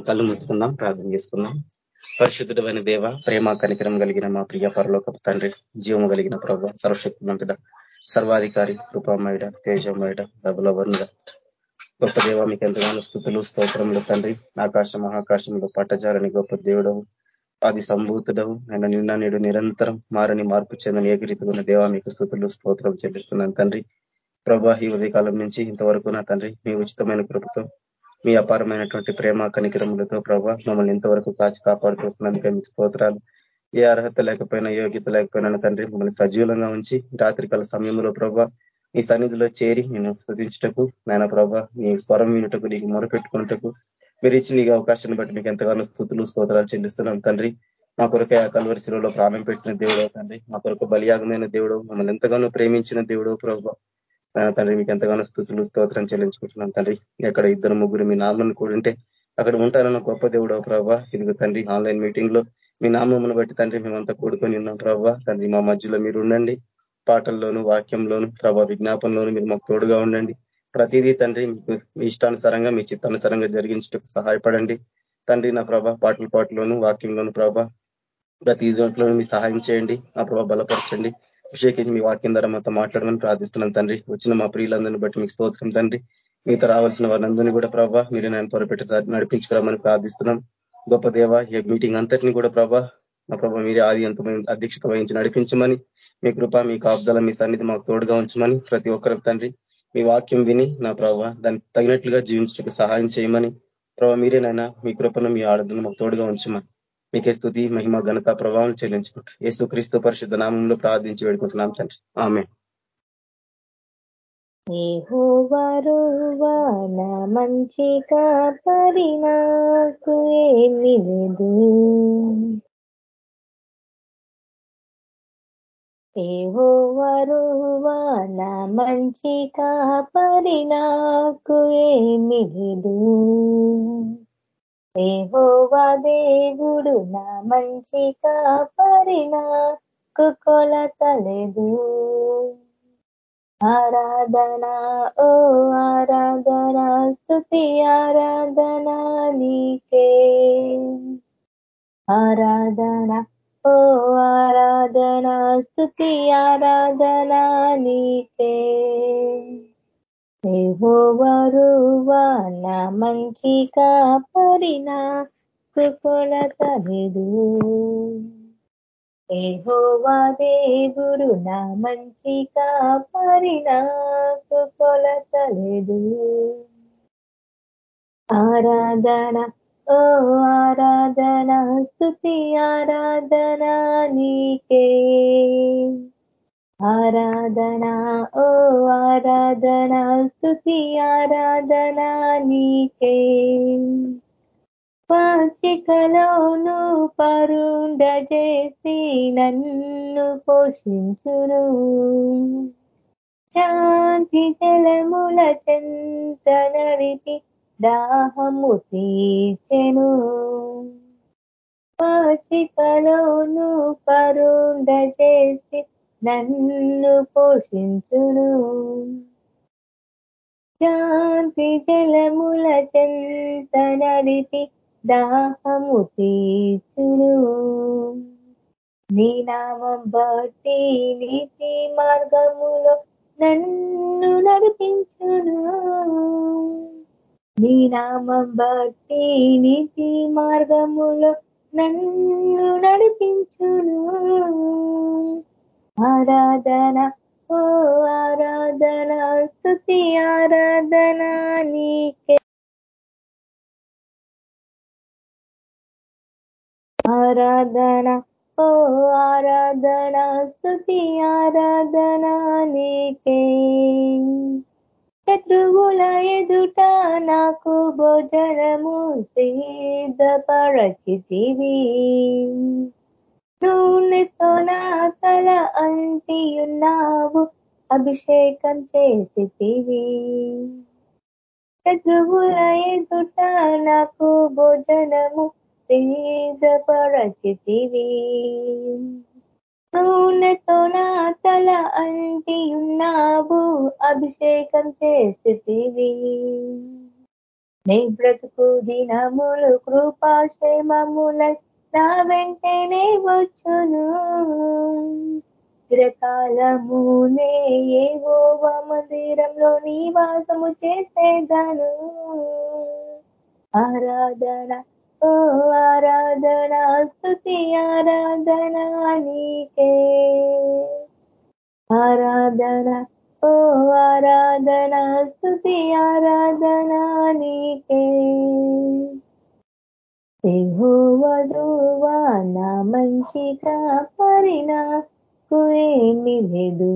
కళ్ళు మూసుకుందాం ప్రార్థన చేసుకుందాం. పరిశుద్ధుడమైన దేవ ప్రేమ కనికరం కలిగిన మా ప్రియ పరలోకపు తండ్రి జీవము కలిగిన ప్రభావ సర్వశక్తిమంతుడ సర్వాధికారి కృపామయుడ తేజమయుడ డబులవరుడ గొప్ప దేవ మీకు ఎంతగానో స్థుతులు స్తోత్రములు తండ్రి. ఆకాశ మహాకాశంలో పట్టజారని గొప్ప దేవుడవు అది సంభూతుడవు నేను నిన్న నేడు నిరంతరం మారని మార్పు చెందని ఏకరీతి ఉన్న దేవ మీకు స్థుతులు స్తోత్రం చెల్లిస్తున్నాను తండ్రి. ప్రభా ఈ ఉదయకాలం నుంచి ఇంతవరకు నా తండ్రి మీ ఉచితమైన కృపతో మీ అపారమైనటువంటి ప్రేమ కనికరములతో ప్రభా మమ్మల్ని ఇంతవరకు కాచి కాపాడుతున్నందుకే మీకు స్తోత్రాలు. ఏ అర్హత లేకపోయినా యోగ్యత లేకపోయినా తండ్రి మమ్మల్ని సజీవంగా ఉంచి రాత్రికాల సమయంలో ప్రభా మీ సన్నిధిలో చేరి నేను స్థుతించుటకు నాయన ప్రభా నీ స్వరం వినుటకు నీకు మొరపెట్టుకున్నటకు మీరు ఇచ్చిన నీకు అవకాశాన్ని బట్టి మీకు ఎంతగానో స్థుతులు స్తోత్రాలు చెల్లిస్తున్నాం తండ్రి. మా కొరకే ఆ కల్వరిశిలో ప్రాణం పెట్టిన దేవుడు తండ్రి. మా కొరకు బలియాగమైన దేవుడు మమ్మల్ని ఎంతగానో ప్రేమించిన దేవుడు ప్రభావ తండ్రి మీకు ఎంతగానో స్థుతులు స్తోత్రం చెల్లించుకుంటున్నాం తండ్రి. ఎక్కడ ఇద్దరు ముగ్గురు మీ నామను ఉంటే అక్కడ ఉంటారన్న గొప్ప దేవుడు ప్రభావ ఇదిగో తండ్రి ఆన్లైన్ మీటింగ్లో మీ నామమును బట్టి తండ్రి మేమంతా కూడుకొని ఉన్నాం ప్రభావ తండ్రి మా మధ్యలో మీరు ఉండండి. పాటల్లోను వాక్యంలోను ప్రభా విజ్ఞాపంలోను మీరు మాకు తోడుగా ఉండండి. ప్రతిదీ తండ్రి మీకు మీ ఇష్టానుసారంగా మీ చిత్తానుసారంగా జరిగించటకు సహాయపడండి. తండ్రి నా ప్రభా పాటల పాటలోను వాక్యంలోను ప్రభా ప్రతి దాంట్లోనూ మీ సహాయం చేయండి. నా ప్రభా బలపరచండి. అభిషేకించి మీ వాక్యం ద్వారా మాతో మాట్లాడమని ప్రార్థిస్తున్నాం తండ్రి. వచ్చిన మా ప్రియులందరినీ బట్టి మీకు స్తోత్రం తండ్రి. మీతో రావాల్సిన వారిని కూడా ప్రభావ మీరు నేను త్వరపెట్టి నడిపించుకోవాలని ప్రార్థిస్తున్నాం. గొప్ప దేవ ఈ మీటింగ్ అంతటిని కూడా ప్రభా మా ప్రభా మీరే ఆది అంతమైన అధ్యక్షత వహించి నడిపించమని మీ కృప మీ కాబ్దాల మీ సన్నిధి మాకు తోడుగా ఉంచమని ప్రతి ఒక్కరికి తండ్రి. మీ వాక్యం విని నా ప్రభావ దానికి తగినట్లుగా జీవించడానికి సహాయం చేయమని ప్రభావ మీరేనైనా మీ కృపను మీ ఆడదను మాకు తోడుగా ఉంచమని. మీకే స్థుతి మహిమ ఘనత ప్రభావం చెల్లించుకుంటారు యేసు క్రీస్తు పరిశుద్ధ నామంలో ప్రార్థించి వేడుకుంటున్నాం తండ్రి. ఆమె మంచి కాపరి నాకు ఏమి లేదు ఏహోవరువా నా మంచి కాపరి నాకు ఏమి లేదు ఏహోవా దేవుడు నా మంచి కాపరి నాకు కొలతలేదు ఆరాధన ఓ ఆరాధన స్థుతి ఆరాధన నీకే. ఆరాధన ఓ ఆరాధన స్థుతి ఆరాధన నీకే. ఏహోవరువా నా మంచి కాపరిన కొలతలేదు ఏహోవా దేవుడు నా మంచి కాపరిన కొలతలేదు ఆరాధన ఓ ఆరాధన స్థుతి ఆరాధన నీకే. ఆరాధన ఓ ఆరాధన స్థుతి ఆరాధన నీకే. పాచికలోను పరుండజేసి నన్ను పోషించును. శాంతి జలముల చెంత నడిపి దాహము తీర్చెను. పాచికలోను పరుండజేసి నన్ను పోషించును. శాంతి జలముల చెంత నడిపి దాహము తీర్చును. నీ నామం బట్టి నీతి మార్గములో నన్ను నడిపించును. నీ నామం బట్టి నీతి మార్గములో నన్ను నడిపించును. ఆరాధన ఓ ఆరాధన స్థుతి ఆరాధన నీకే. ఆరాధన ఓ ఆరాధన స్థుతి ఆరాధన నీకే. శత్రువుల ఎదుట నాకు భోజనము సిద్ధపరచితివి నూనెతో నా తల అంటియున్నావు అభిషేకం చేసితివి శత్రువుల ఎదుట నాకు భోజనము సిద్ధపరచితివి. నూనెతో నా తల అంటియున్నావు అభిషేకం చేసితివి నీ బ్రతుకు దినములు కృపాక్షేమములై నా వెంటనే వచ్చును. చిరకాలము ఏవో మందిరంలో నివాసము చేసేదను. ఆరాధన ఓ ఆరాధన స్థుతి ఆరాధన నీకే. ఆరాధన ఓ ఆరాధన స్థుతి ఆరాధన నీకే. ఎహోవదువా నా మంచిగా పరిణకు ఏమి లేదు.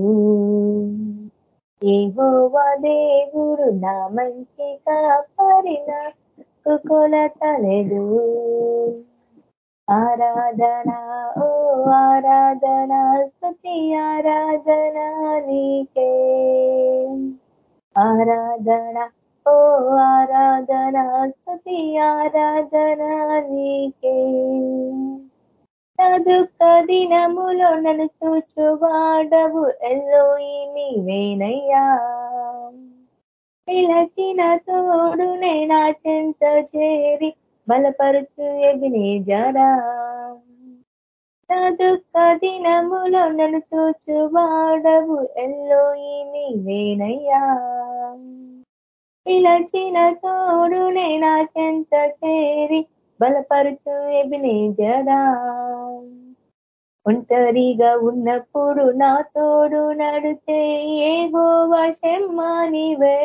యెహోవా దేవుడు నా మంచిగా పరిణకు కొలత లేదు. ఆరాధన ఓ ఆరాధన స్థుతి ఆరాధన నీకే. ఆరాధన ఓ ఆరాధన స్థుతి ఆరాధన నీకే. చదుక దినములో నన్ను చూచువాడవు ఎల్లోయి నీవేనయ్యా పిలచిన తోడు నేనా చెంత చేరి బలపరుచు ఎగినే జరా. చదుక దినములో నన్ను చూచువాడవు ఎల్లోయి నీవేనయ్యా పిలచిన తోడునే నా చెంత చేరి బలపరుచు ఎబినే జడా ఒంటరిగా ఉన్నప్పుడు నా తోడు నడిచే ఏవో వశమ్మానివే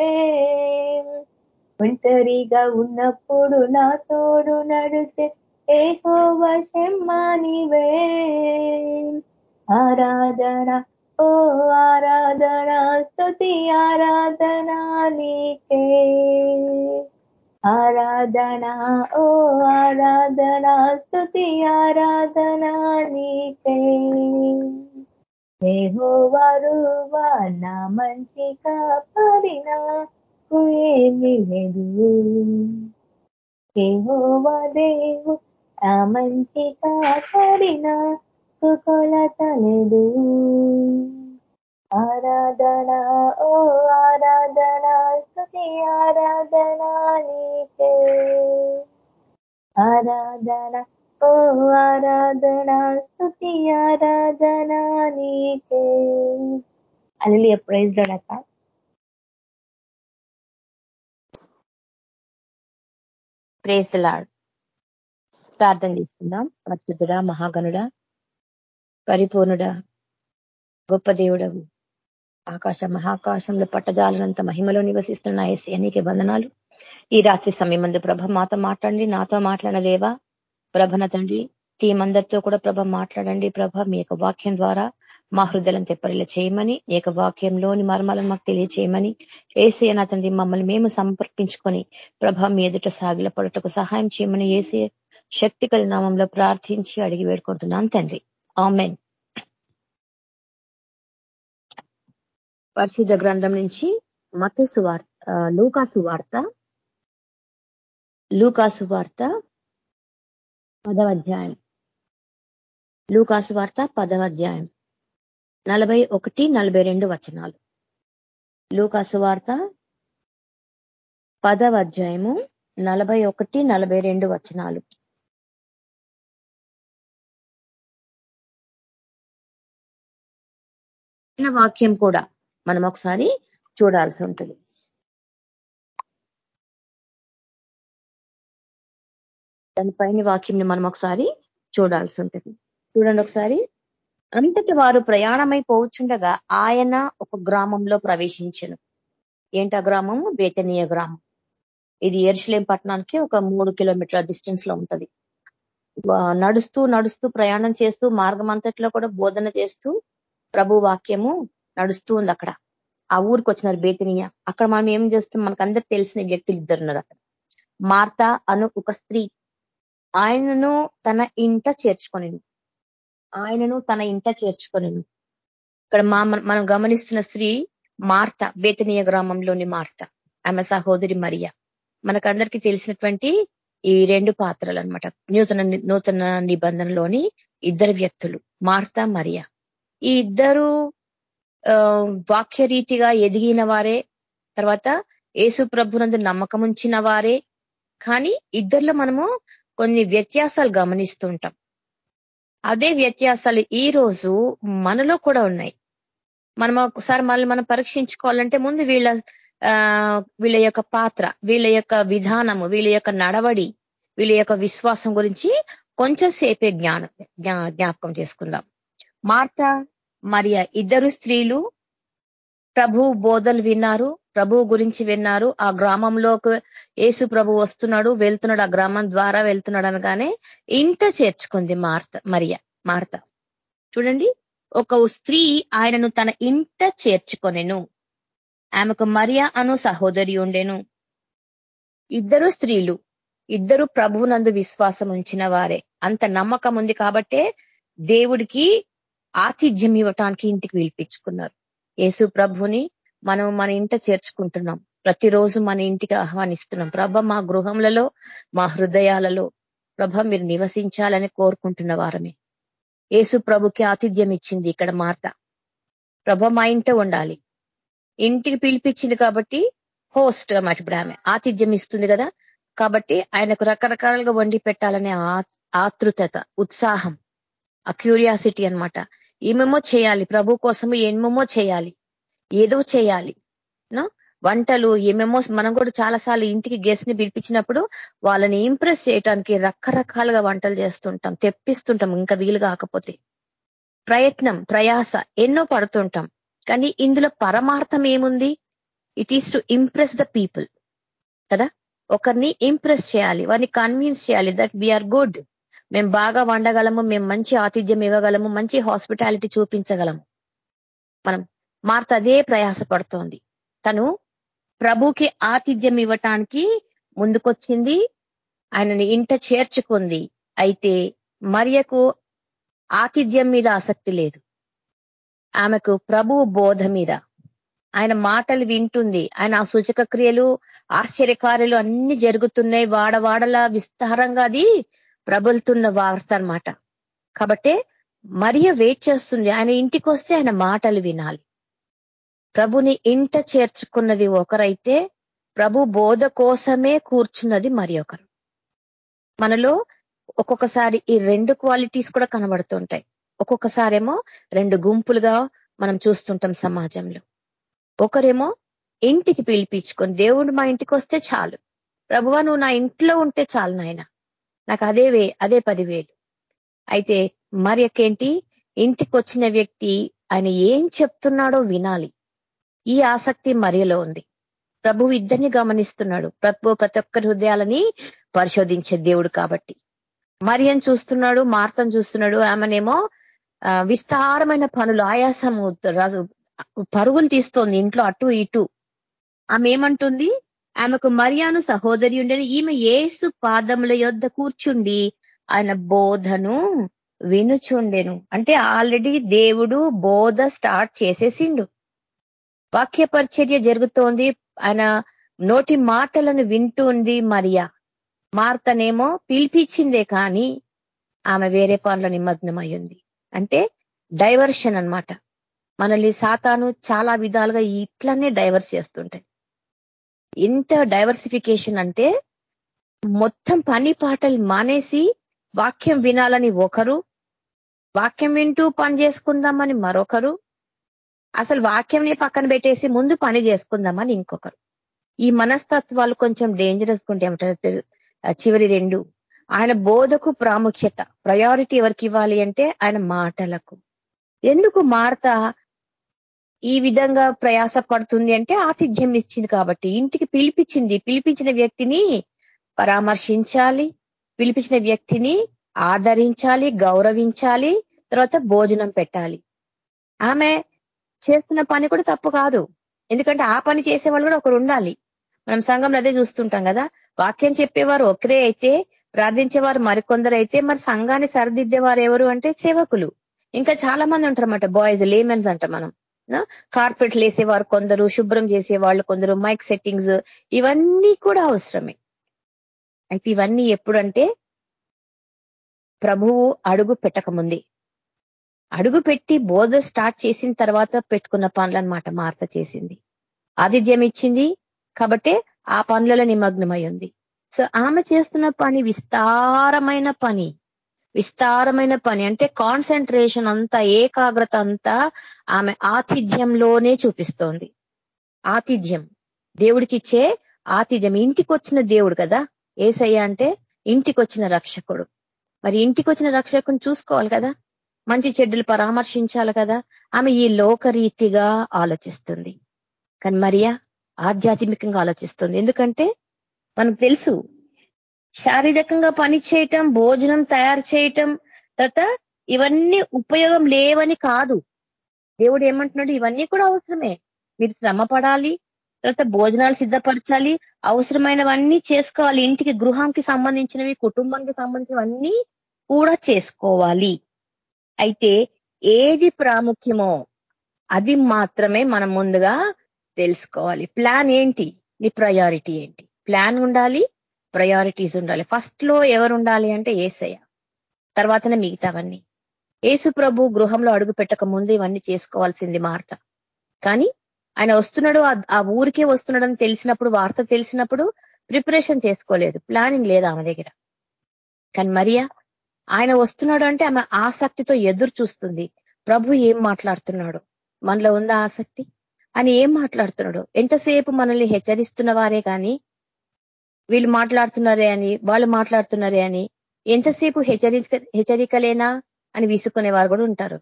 ఒంటరిగా ఉన్నప్పుడు నా తోడు నడిచే ఏహో వశమ్మానివే ఆరాధన ఓ ఆరాధన స్థుతి ఆరాధన నీకే. ఆరాధన ఓ ఆరాధన స్థుతి ఆరాధన నీకే. ఏహో ఏహోవారువా నా మంచి కాపరినా ఏమి లేదు ఏహో దేవు నా మంచి కాపాడినా కాపరినా కొలత లేదు ఆరాధన ఓ ఆరాధన స్థుతి ఆరాధన నీకే. ఆరాధన ఓ ఆరాధన స్థుతి ఆరాధన నీకే. అది ప్రైజ్ లోడక ప్రేసలాడ్ ప్రార్థన చేసుకుందాం. అత్యుతుడా మహాగనుడా పరిపూర్ణుడా గొప్ప దేవుడవు. ఆకాశ మహాకాశంలో పట్టజాలనంత మహిమలో నివసిస్తున్న ఏసీ అనేక బంధనాలు ఈ రాత్రి సమయం మందు ప్రభ మాతో మాట్లాడండి నాతో మాట్లాడిన దేవా. ప్రభన తండ్రి టీం అందరితో కూడా ప్రభ మాట్లాడండి. ప్రభ మీ యొక్క వాక్యం ద్వారా మా హృదయం తెప్పరిలా చేయమని మీ యొక్క వాక్యంలోని మర్మాలను మాకు తెలియచేయమని ఏసీ అన్న తండ్రి మమ్మల్ని మేము సంపర్కించుకొని ప్రభ మీ ఎదుట సాగిల పడుటకు సహాయం చేయమని ఏసీ శక్తి కలినామంలో ప్రార్థించి అడిగి వేడుకుంటున్నాను తండ్రి. ఆమెన్. పరిశుద్ధ గ్రంథం నుంచి మతసు వార్త లూకాసు వార్త. లూకాసు వార్త పదవ అధ్యాయం. లూకాసు వార్త పదవ అధ్యాయం. నలభై ఒకటి నలభై రెండు వచనాలు. లూకాసు వార్త పదవ అధ్యాయము నలభై ఒకటి నలభై రెండు వచనాలు. వాక్యం కూడా మనం ఒకసారి చూడాల్సి ఉంటుంది. దానిపైన వాక్యంని మనం ఒకసారి చూడాల్సి ఉంటుంది. చూడండి ఒకసారి. అంతటి వారు ప్రయాణమై పోవచ్చుండగా ఆయన ఒక గ్రామంలో ప్రవేశించను. ఏంటి ఆ గ్రామం? బేతనీయ గ్రామం. ఇది ఎర్షలేం పట్టణానికి ఒక మూడు కిలోమీటర్ల డిస్టెన్స్లో ఉంటుంది. నడుస్తూ నడుస్తూ ప్రయాణం చేస్తూ మార్గం అంతట్లో కూడా బోధన చేస్తూ ప్రభు వాక్యము నడుస్తూ ఉంది అక్కడ. ఆ ఊరికి వచ్చినారు బేతినియ. అక్కడ మనం ఏం చేస్తాం? మనకు అందరికి తెలిసిన వ్యక్తులు ఇద్దరున్నారు అక్కడ. మార్త అను ఒక స్త్రీ. ఆయనను తన ఇంట చేర్చుకొని ఆయనను తన ఇంట చేర్చుకొని ఇక్కడ మా మనం గమనిస్తున్న స్త్రీ మార్త బేతనీయ గ్రామంలోని మార్త ఆమె సహోదరి మరియ. మనకందరికీ తెలిసినటువంటి ఈ రెండు పాత్రలు అనమాట నూతన నూతన నిబంధనలోని ఇద్దరు వ్యక్తులు మార్త మరియా. ఈ ఇద్దరు వాక్య రీతిగా ఎదిగిన వారే తర్వాత యేసు ప్రభునందు నమ్మకం ఉంచిన వారే కానీ ఇద్దరిలో మనము కొన్ని వ్యత్యాసాలు గమనిస్తుంటాం అదే వ్యత్యాసాలు ఈ రోజు మనలో కూడా ఉన్నాయి. మనం ఒకసారి మళ్ళీ మనం పరీక్షించుకోవాలంటే ముందు వీళ్ళ వీళ్ళ యొక్క పాత్ర వీళ్ళ యొక్క విధానము వీళ్ళ యొక్క నడవడి వీళ్ళ యొక్క విశ్వాసం గురించి కొంచెం సేపే జ్ఞానం జ్ఞాపకం చేసుకుందాం. మార్త మరియ ఇద్దరు స్త్రీలు ప్రభు బోధలు విన్నారు ప్రభు గురించి విన్నారు. ఆ గ్రామంలోకి యేసు ప్రభు వస్తున్నాడు వెళ్తున్నాడు ఆ గ్రామం ద్వారా వెళ్తున్నాడు అనగానే ఇంట చేర్చుకుంది మార్త మరియ మార్త. చూడండి ఒక స్త్రీ ఆయనను తన ఇంట చేర్చుకొనెను. ఆమెకు మరియ అను సహోదరి ఉండెను. ఇద్దరు స్త్రీలు ఇద్దరు ప్రభువునందు విశ్వాసం ఉంచిన వారే. అంత నమ్మకం ఉంది కాబట్టే దేవుడికి ఆతిథ్యం ఇవ్వటానికి ఇంటికి పిలిపించుకున్నారు. యేసు ప్రభుని మనం మన ఇంట చేర్చుకుంటున్నాం. ప్రతిరోజు మన ఇంటికి ఆహ్వానిస్తున్నాం. ప్రభ మా గృహములలో మా హృదయాలలో ప్రభ మీరు నివసించాలని కోరుకుంటున్న వారమే. యేసు ప్రభుకి ఆతిథ్యం ఇచ్చింది ఇక్కడ మార్త. ప్రభ మా ఇంట ఉండాలి. ఇంటికి పిలిపించింది కాబట్టి హోస్ట్ అన్నమాట ఇప్పుడు ఆమె. ఆతిథ్యం ఇస్తుంది కదా. కాబట్టి ఆయనకు రకరకాలుగా వండి పెట్టాలనే ఆతృతత ఉత్సాహం ఆ క్యూరియాసిటీ అనమాట ఏమేమో చేయాలి. ప్రభు కోసం ఏమేమో చేయాలి. ఏదో చేయాలి. వంటలు ఏమేమో మనం కూడా చాలాసార్లు ఇంటికి గెస్ట్ని పిలిపించినప్పుడు వాళ్ళని ఇంప్రెస్ చేయడానికి రకరకాలుగా వంటలు చేస్తుంటాం. తెప్పిస్తుంటాం. ఇంకా వీలు కాకపోతే. ప్రయత్నం ప్రయాస ఎన్నో పడుతుంటాం. కానీ ఇందులో పరమార్థం ఏముంది? It is to impress the people కదా? ఒకరిని ఇంప్రెస్ చేయాలి. వారిని కన్విన్స్ చేయాలి దట్ వీఆర్ గుడ్ మేము బాగా వండగలము మేము మంచి ఆతిథ్యం ఇవ్వగలము మంచి హాస్పిటాలిటీ చూపించగలము. మనం మార్త అదే ప్రయాస పడుతోంది. తను ప్రభుకి ఆతిథ్యం ఇవ్వటానికి ముందుకొచ్చింది ఆయనని ఇంట చేర్చుకుంది. అయితే మరియకు ఆతిథ్యం మీద ఆసక్తి లేదు. ఆమెకు ప్రభు బోధ మీద. ఆయన మాటలు వింటుంది. ఆయన ఆ సూచక క్రియలు ఆశ్చర్యకార్యాలు అన్ని జరుగుతున్నాయి. వాడవాడలా విస్తారంగా అది ప్రబలుతున్న వార్త అనమాట కాబట్టే మరియ వెయిట్ చేస్తుంది. ఆయన ఇంటికి వస్తే ఆయన మాటలు వినాలి. ప్రభుని ఇంట చేర్చుకున్నది ఒకరైతే ప్రభు బోధ కోసమే కూర్చున్నది మరి ఒకరు. మనలో ఒక్కొక్కసారి ఈ రెండు క్వాలిటీస్ కూడా కనబడుతుంటాయి. ఒక్కొక్కసారేమో రెండు గుంపులుగా మనం చూస్తుంటాం సమాజంలో. ఒకరేమో ఇంటికి పిలిపించుకొని దేవుడు మా ఇంటికి వస్తే చాలు. ప్రభువా నువ్వు నా ఇంట్లో ఉంటే చాలు నాయన. నాకు అదే వే అదే పదివేలు. అయితే మరి ఎక్కేంటి ఇంటికి వచ్చిన వ్యక్తి ఆయన ఏం చెప్తున్నాడో వినాలి. ఈ ఆసక్తి మరియలో ఉంది. ప్రభు ఇద్దరిని గమనిస్తున్నాడు. ప్రభు ప్రతి ఒక్కరి హృదయాలని పరిశోధించే దేవుడు కాబట్టి. మరియని చూస్తున్నాడు మార్తను చూస్తున్నాడు ఆమెనేమో విస్తారమైన పనులు ఆయాసము పరుగులు తీస్తోంది ఇంట్లో అటు ఇటు. ఆమె ఏమంటుంది? ఆమెకు మరియాను సహోదరి ఉండని ఈమె ఏసు పాదముల యొద్ద కూర్చుండి ఆయన బోధను వినుచుండెను. అంటే ఆల్రెడీ దేవుడు బోధ స్టార్ట్ చేసేసిండు. వాక్య పరిచర్య జరుగుతోంది. ఆయన నోటి మాటలను వింటుంది మరియా. మార్తనేమో పిలిపించిందే కానీ ఆమె వేరే పనుల నిమగ్నమయ్యింది. అంటే డైవర్షన్ అనమాట మనల్ని సాతాను చాలా విధాలుగా ఇట్లనే డైవర్స్ చేస్తుంటాయి. ఇంత డైవర్సిఫికేషన్ అంటే మొత్తం పని పాటలు మానేసి వాక్యం వినాలని ఒకరు వాక్యం వింటూ పని చేసుకుందామని మరొకరు అసలు వాక్యంని పక్కన పెట్టేసి ముందు పని చేసుకుందామని ఇంకొకరు. ఈ మనస్తత్వాలు కొంచెం డేంజరస్ ఉంటే ఏమంటారు చివరి రెండు. ఆయన బోధకు ప్రాముఖ్యత ప్రయారిటీ ఎవరికి ఇవ్వాలి అంటే ఆయన మాటలకు. ఎందుకు మార్త? ఈ విధంగా ప్రయాస పడుతుంది అంటే ఆతిథ్యం ఇచ్చింది కాబట్టి ఇంటికి పిలిపించింది పిలిపించిన వ్యక్తిని పరామర్శించాలి పిలిపించిన వ్యక్తిని ఆదరించాలి గౌరవించాలి తర్వాత భోజనం పెట్టాలి. ఆమె చేస్తున్న పని కూడా తప్పు కాదు. ఎందుకంటే ఆ పని చేసే వాళ్ళు కూడా ఒకరు ఉండాలి. మనం సంఘంలో అదే చూస్తుంటాం కదా వాక్యం చెప్పేవారు ఒకరే అయితే ప్రార్థించేవారు మరికొందరు అయితే మరి సంఘాన్ని సరిదిద్దేవారు ఎవరు అంటే సేవకులు. ఇంకా చాలా మంది ఉంటారన్నమాట బాయ్స్ లేమెన్స్ అంట మనం. కార్పెట్లు వేసేవారు కొందరు శుభ్రం చేసేవాళ్ళు కొందరు మైక్ సెట్టింగ్స్ ఇవన్నీ కూడా అవసరమే. అయితే ఇవన్నీ ఎప్పుడంటే ప్రభువు అడుగు పెట్టకముంది. అడుగు పెట్టి బోధ స్టార్ట్ చేసిన తర్వాత పెట్టుకున్న పనులన్నమాట మార్త చేసింది. ఆతిథ్యం ఇచ్చింది కాబట్టి ఆ పనులలో నిమగ్నమై ఉంది. సో ఆమె చేస్తున్న పని విస్తారమైన పని. విస్తారమైన పని. అంటే కాన్సన్ట్రేషన్ అంతా ఏకాగ్రత అంతా ఆమె ఆతిథ్యంలోనే చూపిస్తోంది. ఆతిథ్యం. దేవుడికిచ్చే ఆతిథ్యం. ఇంటికి వచ్చిన దేవుడు కదా. ఏసయ్య అంటే ఇంటికి వచ్చిన రక్షకుడు. మరి ఇంటికి వచ్చిన రక్షకుని చూసుకోవాలి కదా. మంచి చెడ్డలు పరామర్శించాలి కదా. ఆమె ఈ లోకరీతిగా ఆలోచిస్తుంది. కానీ మరియా ఆధ్యాత్మికంగా ఆలోచిస్తుంది. ఎందుకంటే మనకు తెలుసు శారీరకంగా పని చేయటం భోజనం తయారు చేయటం తర్వాత ఇవన్నీ ఉపయోగం లేవని కాదు. దేవుడు ఏమంటున్నాడు? ఇవన్నీ కూడా అవసరమే. మీరు శ్రమ పడాలి తర్వాత భోజనాలు సిద్ధపరచాలి అవసరమైనవన్నీ చేసుకోవాలి. ఇంటికి గృహానికి సంబంధించినవి కుటుంబానికి సంబంధించినవన్నీ కూడా చేసుకోవాలి. అయితే ఏది ప్రాముఖ్యమో అది మాత్రమే మనం ముందుగా తెలుసుకోవాలి. ప్లాన్ ఏంటి? నీ ప్రయారిటీ ఏంటి? ప్లాన్ ఉండాలి ప్రయారిటీస్ ఉండాలి. ఫస్ట్లో ఎవరు ఉండాలి అంటే ఏసయ్య. తర్వాతనే మిగతావన్నీ. ఏసు ప్రభు గృహంలో అడుగు పెట్టక ముందు ఇవన్నీ చేసుకోవాల్సింది వార్త కానీ ఆయన వస్తున్నాడు ఆ ఊరికే వస్తున్నాడని తెలిసినప్పుడు వార్త తెలిసినప్పుడు ప్రిపరేషన్ చేసుకోలేదు. ప్లానింగ్ లేదు ఆమె దగ్గర. కానీ మరియా ఆయన వస్తున్నాడు అంటే ఆమె ఆసక్తితో ఎదురు చూస్తుంది. ప్రభు ఏం మాట్లాడుతున్నాడు? మనలో ఉందా ఆసక్తి? అని ఏం మాట్లాడుతున్నాడు? ఎంతసేపు మనల్ని హెచ్చరిస్తున్న వారే కానీ వీళ్ళు మాట్లాడుతున్నారే అని వాళ్ళు మాట్లాడుతున్నారే అని ఎంతసేపు హెచ్చరిక హెచ్చరికలేనా అని విసుకునే వారు కూడా ఉంటారు.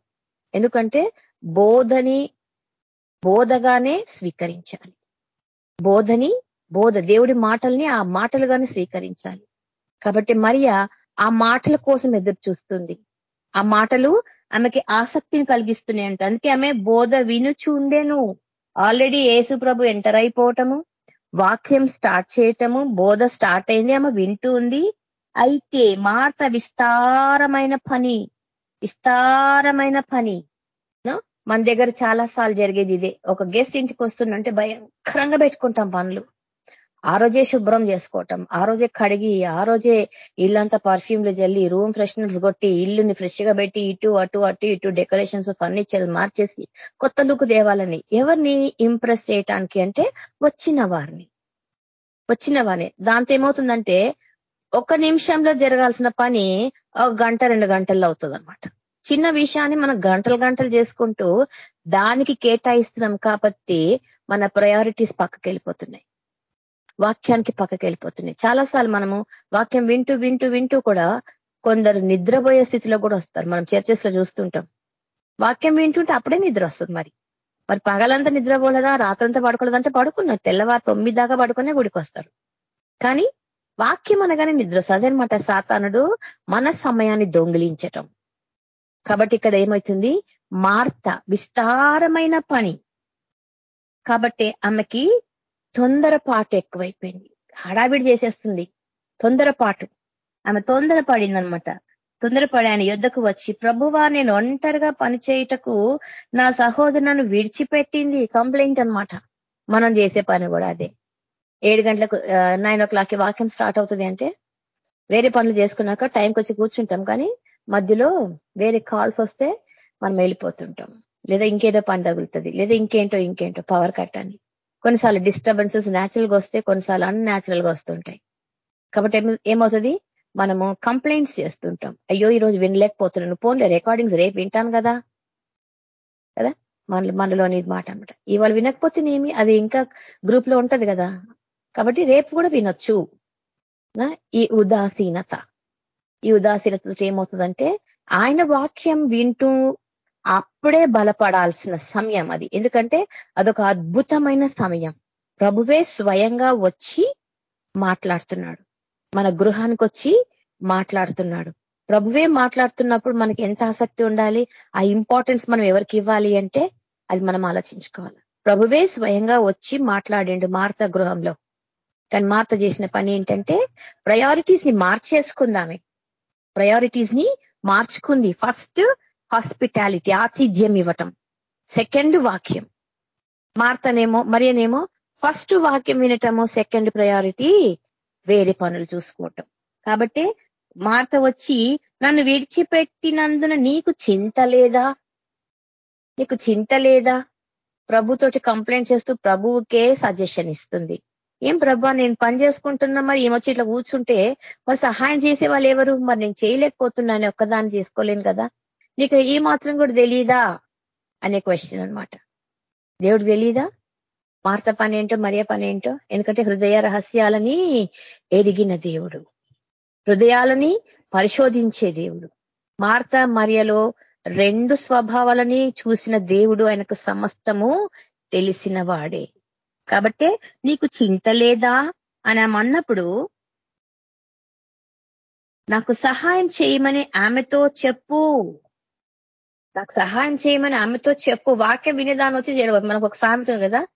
ఎందుకంటే బోధని బోధగానే స్వీకరించాలి. బోధని బోధ దేవుడి మాటల్ని ఆ మాటలుగానే స్వీకరించాలి. కాబట్టి మరియా ఆ మాటల కోసం ఎదురు చూస్తుంది. ఆ మాటలు ఆమెకి ఆసక్తిని కలిగిస్తున్నాయంట. అందుకే ఆమె బోధ వినుచుండెను. ఆల్రెడీ యేసు ప్రభు ఎంటర్ అయిపోవటము వాక్యం స్టార్ట్ చేయటము బోధ స్టార్ట్ అయింది ఆమె వింటూ ఉంది. అయితే మార్త విస్తారమైన పని విస్తారమైన పని. మన దగ్గర చాలా సార్లు జరిగేది ఇదే. ఒక గెస్ట్ ఇంటికి వస్తుందంటే భయంకరంగా పెట్టుకుంటాం పనులు. ఆ రోజే శుభ్రం చేసుకోవటం ఆ రోజే కడిగి ఆ రోజే ఇల్లంతా పర్ఫ్యూమ్లు జల్లి రూమ్ ఫ్రెషనర్స్ కొట్టి ఇల్లుని ఫ్రెష్గా పెట్టి ఇటు అటు అటు ఇటు డెకరేషన్స్ ఫర్నిచర్ మార్చేసి కొత్త లుక్ దేవాలని ఎవరిని ఇంప్రెస్ చేయటానికి అంటే వచ్చిన వారిని. వచ్చిన వారిని. దాంతో ఏమవుతుందంటే ఒక నిమిషంలో జరగాల్సిన పని ఒక గంట రెండు గంటల్లో అవుతుంది అనమాట చిన్న విషయాన్ని మనం గంటలు గంటలు చేసుకుంటూ దానికి కేటాయిస్తున్నాం కాబట్టి మన ప్రయారిటీస్ పక్కకి వెళ్ళిపోతున్నాయి వాక్యానికి పక్కకి వెళ్ళిపోతున్నాయి చాలాసార్లు మనము వాక్యం వింటూ వింటూ వింటూ కూడా కొందరు నిద్రపోయే స్థితిలో కూడా వస్తారు. మనం చర్చెస్లో చూస్తుంటాం. వాక్యం వింటుంటే అప్పుడే నిద్ర వస్తుంది మరి. మరి పగలంతా నిద్రపోలేదా? రాత్రంతా పడుకోలేదంటే పడుకున్నారు. తెల్లవారు తొమ్మిది దాకా పడుకునే గుడికి వస్తారు. కానీ వాక్యం అనగానే నిద్ర వస్తుంది. అనమాట సాతానుడు మన సమయాన్ని దొంగిలించటం. కాబట్టి ఇక్కడ ఏమవుతుంది మార్త విస్తారమైన పని. కాబట్టి ఆమెకి తొందరపాటు ఎక్కువైపోయింది. హడావిడి చేసేస్తుంది. తొందరపాటు ఆమె తొందరపడింది అనమాట తొందరపడి ఆయన యుద్ధకు వచ్చి ప్రభువా నేను ఒంటరిగా పనిచేయటకు నా సహోదరులను విడిచిపెట్టింది కంప్లైంట్ అనమాట మనం చేసే పని కూడా అదే. ఏడు గంటలకు నైన్ ఓ క్లాక్కి వాక్యం స్టార్ట్ అవుతుంది అంటే వేరే పనులు చేసుకున్నాక టైంకి వచ్చి కూర్చుంటాం. కానీ మధ్యలో వేరే కాల్స్ వస్తే మనం వెళ్ళిపోతుంటాం. లేదా ఇంకేదో పని తగులుతుంది. లేదా ఇంకేంటో ఇంకేంటో పవర్ కట్ అని. కొన్నిసార్లు డిస్టర్బెన్సెస్ న్యాచురల్గా వస్తే కొన్నిసార్లు అన్యాచురల్గా వస్తుంటాయి. కాబట్టి ఏమవుతుంది? మనము కంప్లైంట్స్ చేస్తుంటాం. అయ్యో ఈ రోజు వినలేకపోతున్నాను. ఫోన్లో రికార్డింగ్స్ రేపు వింటాను కదా. కదా? మన మనలోని మాట అనమాట ఇవాళ వినకపోతేనేమి అది ఇంకా గ్రూప్లో ఉంటది కదా. కాబట్టి రేపు కూడా వినొచ్చు. ఈ ఉదాసీనత. ఈ ఉదాసీనత ఏమవుతుందంటే ఆయన వాక్యం వింటూ అప్పుడే బలపడాల్సిన సమయం అది. ఎందుకంటే అదొక అద్భుతమైన సమయం. ప్రభువే స్వయంగా వచ్చి మాట్లాడుతున్నాడు. మన గృహానికి వచ్చి మాట్లాడుతున్నాడు. ప్రభువే మాట్లాడుతున్నప్పుడు మనకి ఎంత ఆసక్తి ఉండాలి? ఆ ఇంపార్టెన్స్ మనం ఎవరికి ఇవ్వాలి అంటే అది మనం ఆలోచించుకోవాలి. ప్రభువే స్వయంగా వచ్చి మాట్లాడిండు మార్త గృహంలో. కానీ మార్త చేసిన పని ఏంటంటే ప్రయారిటీస్ని మార్చేసుకుందామే. ప్రయారిటీస్ని మార్చుకుంది. ఫస్ట్ హాస్పిటాలిటీ ఆతిథ్యం ఇవ్వటం. సెకండ్ వాక్యం. మార్తనేమో మరియనేమో ఫస్ట్ వాక్యం వినటము సెకండ్ ప్రయారిటీ వేరే పనులు చూసుకోవటం. కాబట్టి మార్త వచ్చి నన్ను విడిచిపెట్టినందున నీకు చింత లేదా? నీకు చింత లేదా? ప్రభుతోటి కంప్లైంట్ చేస్తూ ప్రభువుకే సజెషన్ ఇస్తుంది. ఏం ప్రభా నేను పని చేసుకుంటున్నా మరి ఏమొచ్చి ఇట్లా కూర్చుంటే మరి సహాయం చేసే వాళ్ళు ఎవరు? మరి నేను చేయలేకపోతున్నాను ఒక్కదాన్ని చేసుకోలేను కదా. నీకు ఈ మాత్రం కూడా తెలియదా అనే క్వశ్చన్ అనమాట దేవుడు తెలియదా మార్త పని ఏంటో మరియ పని ఏంటో ఎందుకంటే హృదయ రహస్యాలని ఎరిగిన దేవుడు. హృదయాలని పరిశోధించే దేవుడు. మార్త మరియలో రెండు స్వభావాలని చూసిన దేవుడు ఆయనకు సమస్తము తెలిసిన వాడే. కాబట్టే నీకు చింత లేదా? అని అన్నప్పుడు నాకు సహాయం చేయమని ఆమెతో చెప్పు. నాకు సహాయం చేయమని ఆమెతో చెప్పు. వాక్యం వినేదాన్ని వచ్చి జడవద్దు మనకు ఒక సామెతం కదా?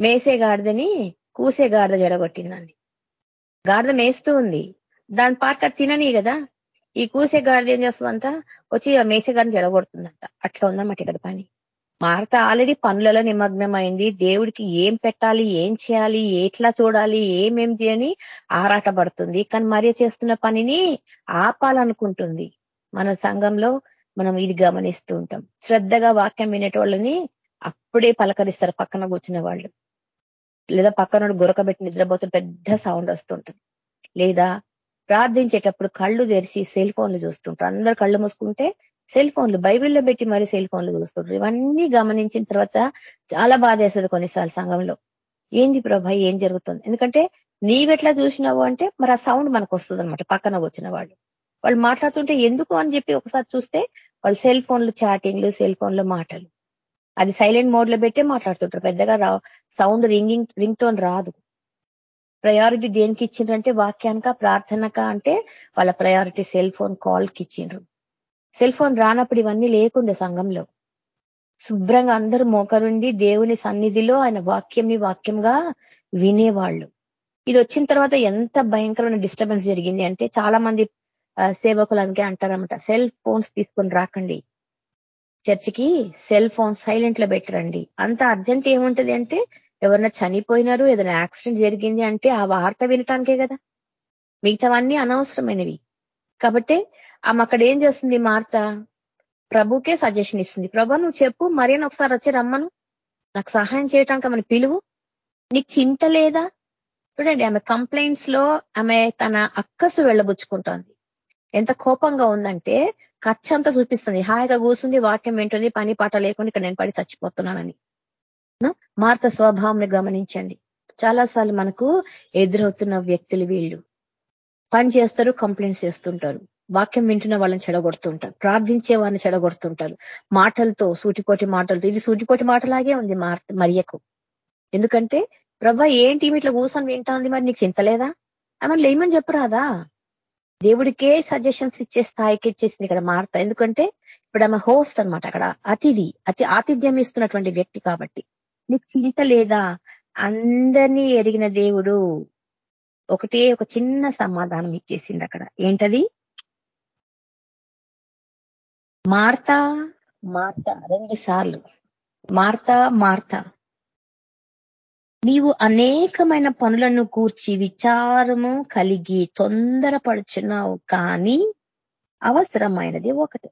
మేసే గాడిదని కూసే గాడిద జడగొట్టిందండి. గాడిద మేస్తూ ఉంది. దాని పాట తినని కదా? ఈ కూసే గాడిద ఏం చేస్తుందంట? వచ్చి ఆ మేసే గాడిని జడగొడుతుందంట. అట్లా ఉందన్నమాట ఇక్కడ పని? మార్త ఆల్రెడీ పనులలో నిమగ్నమైంది. దేవుడికి ఏం పెట్టాలి? ఏం చేయాలి? ఎట్లా చూడాలి? ఏమేం చేయని ఆరాటపడుతుంది. కానీ మరియ చేస్తున్న పనిని ఆపాలనుకుంటుంది. మన సంఘంలో మనం ఇది గమనిస్తూ ఉంటాం. శ్రద్ధగా వాక్యం వినేటోళ్ళని అప్పుడే పలకరిస్తారు పక్కన కూర్చున్న వాళ్ళు. లేదా పక్కన గురకబెట్టి నిద్రపోతే పెద్ద సౌండ్ వస్తుంటుంది లేదా ప్రార్థించేటప్పుడు కళ్ళు తెరిచి సెల్ ఫోన్లు చూస్తుంటారు. అందరు కళ్ళు మూసుకుంటే సెల్ ఫోన్లు బైబిల్లో పెట్టి మరి సెల్ ఫోన్లు చూస్తుంటారు. ఇవన్నీ గమనించిన తర్వాత చాలా బాధ వేస్తుంది కొన్నిసార్లు సంఘంలో. ఏంది ప్రభా ఏం జరుగుతుంది? ఎందుకంటే నీవెట్లా చూసినావు అంటే మరి ఆ సౌండ్ మనకు వస్తుంది అనమాట పక్కన వచ్చిన వాళ్ళు. వాళ్ళు మాట్లాడుతుంటే ఎందుకు అని చెప్పి ఒకసారి చూస్తే వాళ్ళు సెల్ ఫోన్లు చాటింగ్లు సెల్ ఫోన్లు మాటలు. అది సైలెంట్ మోడ్లో పెట్టే మాట్లాడుతుంటారు. పెద్దగా సౌండ్ రింగింగ్ రింగ్ టోన్ రాదు. ప్రయారిటీ దేనికి ఇచ్చిండ్రంటే వాక్యానిక ప్రార్థనక అంటే వాళ్ళ ప్రయారిటీ సెల్ ఫోన్ కాల్కి ఇచ్చిండ్రు. సెల్ ఫోన్ రానప్పుడు ఇవన్నీ లేకుండే సంఘంలో. శుభ్రంగా అందరూ మోకరుండి దేవుని సన్నిధిలో ఆయన వాక్యంని వాక్యంగా వినేవాళ్ళు. ఇది వచ్చిన తర్వాత ఎంత భయంకరమైన డిస్టర్బెన్స్ జరిగింది అంటే చాలా మంది సేవకులనికే అంటారనమాట సెల్ ఫోన్స్ తీసుకొని రాకండి. చర్చికి సెల్ ఫోన్ సైలెంట్లో పెట్టరండి. అంత అర్జెంట్ ఏముంటది అంటే ఎవరన్నా చనిపోయినారు ఏదైనా యాక్సిడెంట్ జరిగింది అంటే ఆ వార్త వినటానికే కదా. మిగతావన్నీ అనవసరమైనవి. కాబట్టి ఆమె అక్కడ ఏం చేస్తుంది మార్త? ప్రభుకే సజెషన్ ఇస్తుంది. ప్రభు నువ్వు చెప్పు మరేనా ఒకసారి వచ్చి రమ్మను. నాకు సహాయం చేయటానికి ఆమెను పిలువు. నీకు చింత లేదా? చూడండి ఆమె కంప్లైంట్స్లో ఆమె తన అక్కసు వెళ్ళబుచ్చుకుంటోంది. ఎంత కోపంగా ఉందంటే కచ్చంతా చూపిస్తుంది. హాయిగా కూర్చుంది వాక్యం వింటుంది పని పాట లేకుండా ఇక్కడ నేను పడి చచ్చిపోతున్నానని. మార్త స్వభావం గమనించండి. చాలాసార్లు మనకు ఎదురవుతున్న వ్యక్తులు వీళ్ళు. పని చేస్తారు కంప్లైంట్స్ చేస్తుంటారు. వాక్యం వింటున్న వాళ్ళని చెడగొడుతుంటారు. ప్రార్థించే వారిని చెడగొడుతుంటారు. మాటలతో సూటిపోటి మాటలతో. ఇది సూటిపోటి మాటలాగే ఉంది మరియకు. ఎందుకంటే ప్రభా ఏంటి? ఇట్లా కూర్చొని వింటా ఉంది. మరి నీకు చింతలేదా ఆమె లేమని చెప్పరాదా? దేవుడికే సజెషన్స్ ఇచ్చే స్థాయికి ఇచ్చేసింది ఇక్కడ మార్త. ఎందుకంటే ఇప్పుడు ఆమె హోస్ట్ అనమాట అక్కడ అతిథి అతి ఆతిథ్యం ఇస్తున్నటువంటి వ్యక్తి కాబట్టి. నీకు చింత లేదా? అందరినీ ఎరిగిన దేవుడు ఒకటే ఒక చిన్న సమాధానం ఇచ్చేసింది అక్కడ. ఏంటది? మార్తా మార్త రెండు సార్లు. Martha Martha. నీవు అనేకమైన పనులను కూర్చి విచారము కలిగి తొందరపడుచున్నావు కానీ అవసరమైనది ఒకటే.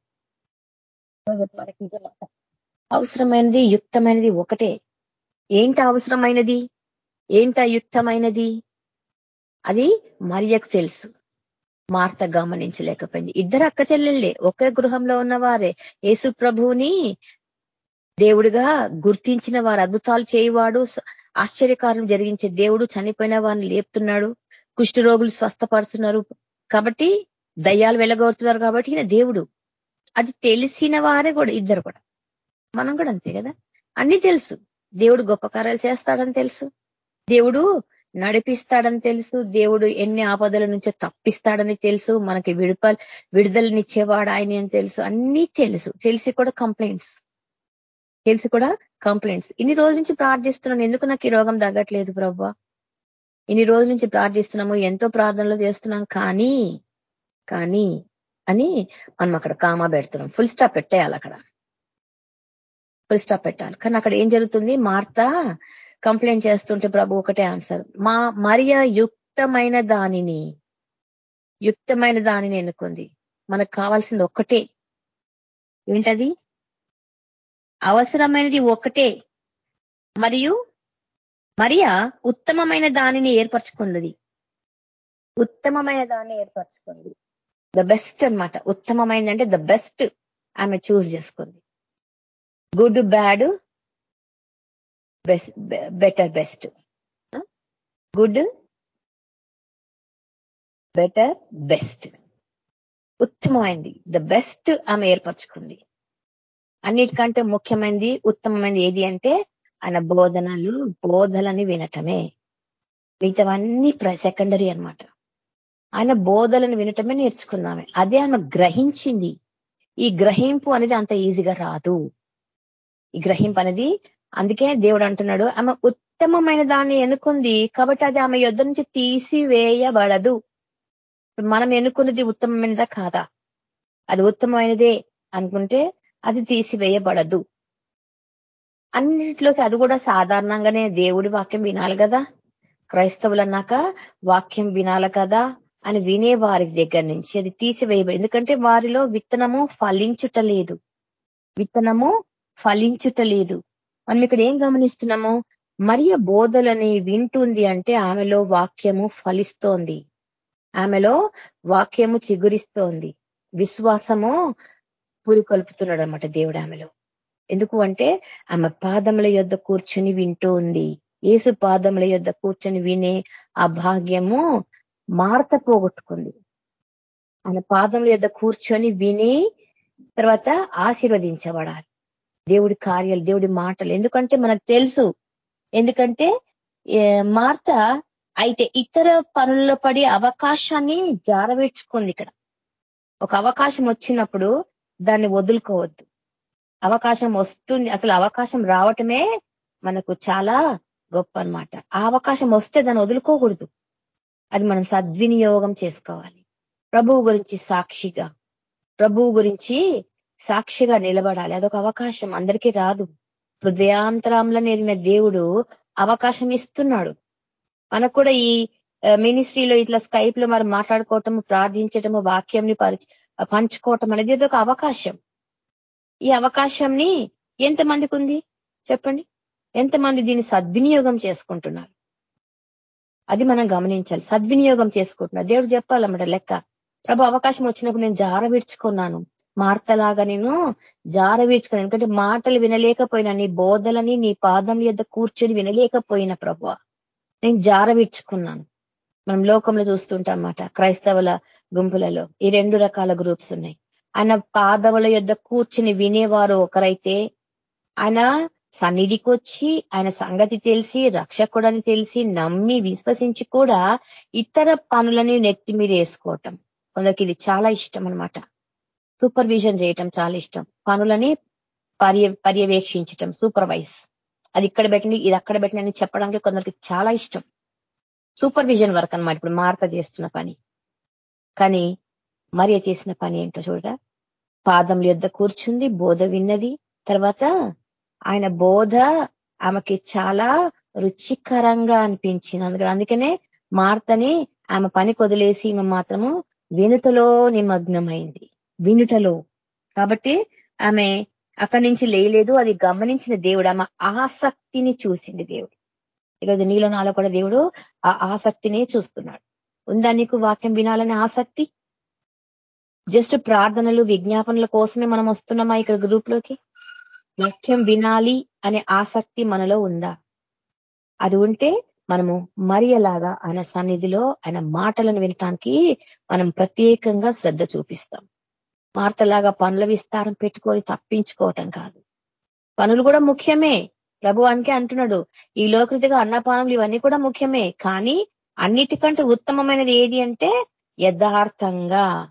అవసరమైనది యుక్తమైనది ఒకటే. ఏంట అవసరమైనది? ఏంట యుక్తమైనది అది మరియకు తెలుసు. మార్త గమనించలేకపోయింది. ఇద్దరు అక్క చెల్లెళ్ళే ఒకే గృహంలో ఉన్నవారే. యేసు ప్రభువుని దేవుడిగా గుర్తించిన వారు అద్భుతాలు చేయవాడు ఆశ్చర్యకారం జరిగించే దేవుడు చనిపోయిన వారిని లేపుతున్నాడు. కుష్ఠరోగులు స్వస్థపడుతున్నారు కాబట్టి దయ్యాలు వెళ్ళగొడుతున్నారు కాబట్టి ఈయన దేవుడు. అది తెలిసిన వారే కూడా ఇద్దరు కూడా. మనం కూడా అంతే కదా? అన్ని తెలుసు. దేవుడు గొప్ప కార్యాలు చేస్తాడని తెలుసు. దేవుడు నడిపిస్తాడని తెలుసు. దేవుడు ఎన్ని ఆపదల నుంచో తప్పిస్తాడని తెలుసు. మనకి విడుప విడుదలనిచ్చేవాడు ఆయన అని తెలుసు. అన్ని తెలుసు. తెలిసి కూడా కంప్లైంట్స్ తెలిసి కూడా కంప్లైంట్స్ ఇన్ని రోజుల నుంచి ప్రార్థిస్తున్నాను ఎందుకు నాకు ఈ రోగం తగ్గట్లేదు ప్రభా? ఇన్ని రోజుల నుంచి ప్రార్థిస్తున్నాము. ఎంతో ప్రార్థనలు చేస్తున్నాం. కానీ కానీ అని మనం అక్కడ కామా పెడుతున్నాం. ఫుల్ స్టాప్ పెట్టేయాలి అక్కడ. ఫుల్ స్టాప్ పెట్టాలి. కానీ అక్కడ ఏం జరుగుతుంది? మార్త కంప్లైంట్ చేస్తుంటే ప్రభు ఒకటే ఆన్సర్ మా మరియ యుక్తమైన దానిని యుక్తమైన దానిని ఎన్నుకుంది? మనకు కావాల్సింది ఒక్కటే. ఏంటది? అవసరమైనది ఒకటే. మరియు మరియా ఉత్తమమైన దానిని ఏర్పరచుకున్నది. ఉత్తమమైన దాన్ని ఏర్పరచుకుంది ద బెస్ట్ అనమాట ఉత్తమమైనది అంటే ద బెస్ట్ ఆమె చూస్ చేసుకుంది. Good bad better best good better best ఉత్తమమైంది. The best ఆమె ఏర్పరచుకుంది. అన్నిటికంటే ముఖ్యమైనది ఉత్తమమైనది ఏది అంటే ఆయన బోధనలు బోధలని వినటమే. మిగతావన్నీ సెకండరీ అనమాట ఆయన బోధలను వినటమే నేర్చుకుందామే అదే ఆమె గ్రహించింది. ఈ గ్రహింపు అనేది అంత ఈజీగా రాదు. ఈ గ్రహింపు అనేది అందుకే దేవుడు అంటున్నాడు ఆమె ఉత్తమమైన దాన్ని ఎన్నుకుంది కాబట్టి అది ఆమె యుద్ధ నుంచి తీసివేయబడదు. మనం ఎన్నుకున్నది ఉత్తమమైనదా కాదా? అది ఉత్తమమైనదే అనుకుంటే అది తీసివేయబడదు. అన్నింటిలోకి అది కూడా సాధారణంగానే దేవుడి వాక్యం వినాలి కదా? క్రైస్తవులు అన్నాక వాక్యం వినాలి కదా? అని వినే వారి దగ్గర నుంచి అది తీసివేయబడి ఎందుకంటే వారిలో విత్తనము ఫలించుటలేదు విత్తనము ఫలించుటలేదు మనం ఇక్కడ ఏం గమనిస్తున్నాము? మరియ బోధలని వింటుంది అంటే ఆమెలో వాక్యము ఫలిస్తోంది. ఆమెలో వాక్యము చిగురిస్తోంది. విశ్వాసము పూరికొల్పుతున్నాడు అనమాట దేవుడు ఆమెలో. ఎందుకు అంటే ఆమె పాదముల యొద్ కూర్చొని వింటూ ఉంది. ఏసు పాదముల యొద్ కూర్చొని వినే ఆ భాగ్యము మార్త పోగొట్టుకుంది. ఆమె పాదముల యొద్ కూర్చొని విని తర్వాత ఆశీర్వదించబడాలి. దేవుడి కార్యాలు దేవుడి మాటలు. ఎందుకంటే మనకు తెలుసు. ఎందుకంటే మార్త అయితే ఇతర పనుల్లో పడి అవకాశాన్ని జారవేర్చుకుంది ఇక్కడ. ఒక అవకాశం వచ్చినప్పుడు దాన్ని వదులుకోవద్దు. అవకాశం వస్తుంది. అసలు అవకాశం రావటమే మనకు చాలా గొప్ప అనమాట ఆ అవకాశం వస్తే దాన్ని వదులుకోకూడదు. అది మనం సద్వినియోగం చేసుకోవాలి. ప్రభువు గురించి సాక్షిగా ప్రభువు గురించి సాక్షిగా నిలబడాలి. అదొక అవకాశం. అందరికీ రాదు. హృదయాంతరంలో నేరిన దేవుడు అవకాశం ఇస్తున్నాడు. మనకు కూడా ఈ మినిస్ట్రీలో ఇట్లా స్కైప్లో మరి మాట్లాడుకోవటము ప్రార్థించటము వాక్యంని పరిచి పంచుకోవటం అనేది ఒక అవకాశం. ఈ అవకాశంని ఎంతమందికి ఉంది చెప్పండి. ఎంతమంది దీన్ని సద్వినియోగం చేసుకుంటున్నారు? అది మనం గమనించాలి. సద్వినియోగం చేసుకుంటున్నారు. దేవుడు చెప్పాలన్నమాట లెక్క. ప్రభు అవకాశం వచ్చినప్పుడు నేను జార విడ్చుకున్నాను మార్తలాగా నేను జార విడ్చుకున్నాను ఎందుకంటే మాటలు వినలేకపోయినా నీ బోధలని నీ పాదం యొద్ కూర్చొని వినలేకపోయిన ప్రభు నేను జార విడ్చుకున్నాను మనం లోకంలో చూస్తుంటాం అన్నమాట. క్రైస్తవుల గుంపులలో. ఈ రెండు రకాల గ్రూప్స్ ఉన్నాయి. ఆయన పాదముల యొద్ కూర్చుని వినేవారు ఒకరైతే ఆయన సన్నిధికి వచ్చి ఆయన సంగతి తెలిసి రక్షకుడని తెలిసి నమ్మి విశ్వసించి కూడా ఇతర పనులని నెత్తి మీద వేసుకోవటం. కొందరికి ఇది చాలా ఇష్టం అనమాట సూపర్విజన్ చేయటం చాలా ఇష్టం. పనులని పర్య పర్యవేక్షించటం. సూపర్వైజ్. అది ఇక్కడ పెట్టింది ఇది అక్కడ పెట్టినని చెప్పడానికి కొందరికి చాలా ఇష్టం. సూపర్విజన్ వర్క్ అనమాట ఇప్పుడు మార్త చేస్తున్న పని. కానీ మరియ చేసిన పని ఏంటో చూడ పాదం యొద్ కూర్చుంది బోధ విన్నది. తర్వాత ఆయన బోధ ఆమెకి చాలా రుచికరంగా అనిపించింది. అందుకని అందుకనే మార్తని ఆమె పని కొదిలేసి ఈమె మాత్రము వినుటలో నిమగ్నమైంది. వినుటలో. కాబట్టి ఆమె అక్కడి నుంచి లేయలేదు అది గమనించిన దేవుడు. ఆమె ఆసక్తిని చూసింది దేవుడు. ఈరోజు నీలో నాలో కూడా దేవుడు ఆ ఆసక్తిని చూస్తున్నాడు. ఉందా నీకు వాక్యం వినాలనే ఆసక్తి? జస్ట్ ప్రార్థనలు విజ్ఞాపనల కోసమే మనం వస్తున్నామా ఇక్కడ గ్రూప్లోకి వాక్యం వినాలి అనే ఆసక్తి మనలో ఉందా? అది ఉంటే మనము మరియలాగా ఆయన సన్నిధిలో ఆయన మాటలను వినటానికి మనం ప్రత్యేకంగా శ్రద్ధ చూపిస్తాం. మార్తలాగా పనుల విస్తారం పెట్టుకొని తప్పించుకోవటం కాదు. పనులు కూడా ముఖ్యమే. ప్రభు అనికే అంటున్నాడు ఈ లోకృతిగా అన్నపానములు ఇవన్నీ కూడా ముఖ్యమే. కానీ అన్నిటికంటే ఉత్తమమైనది ఏది అంటే యథార్థంగా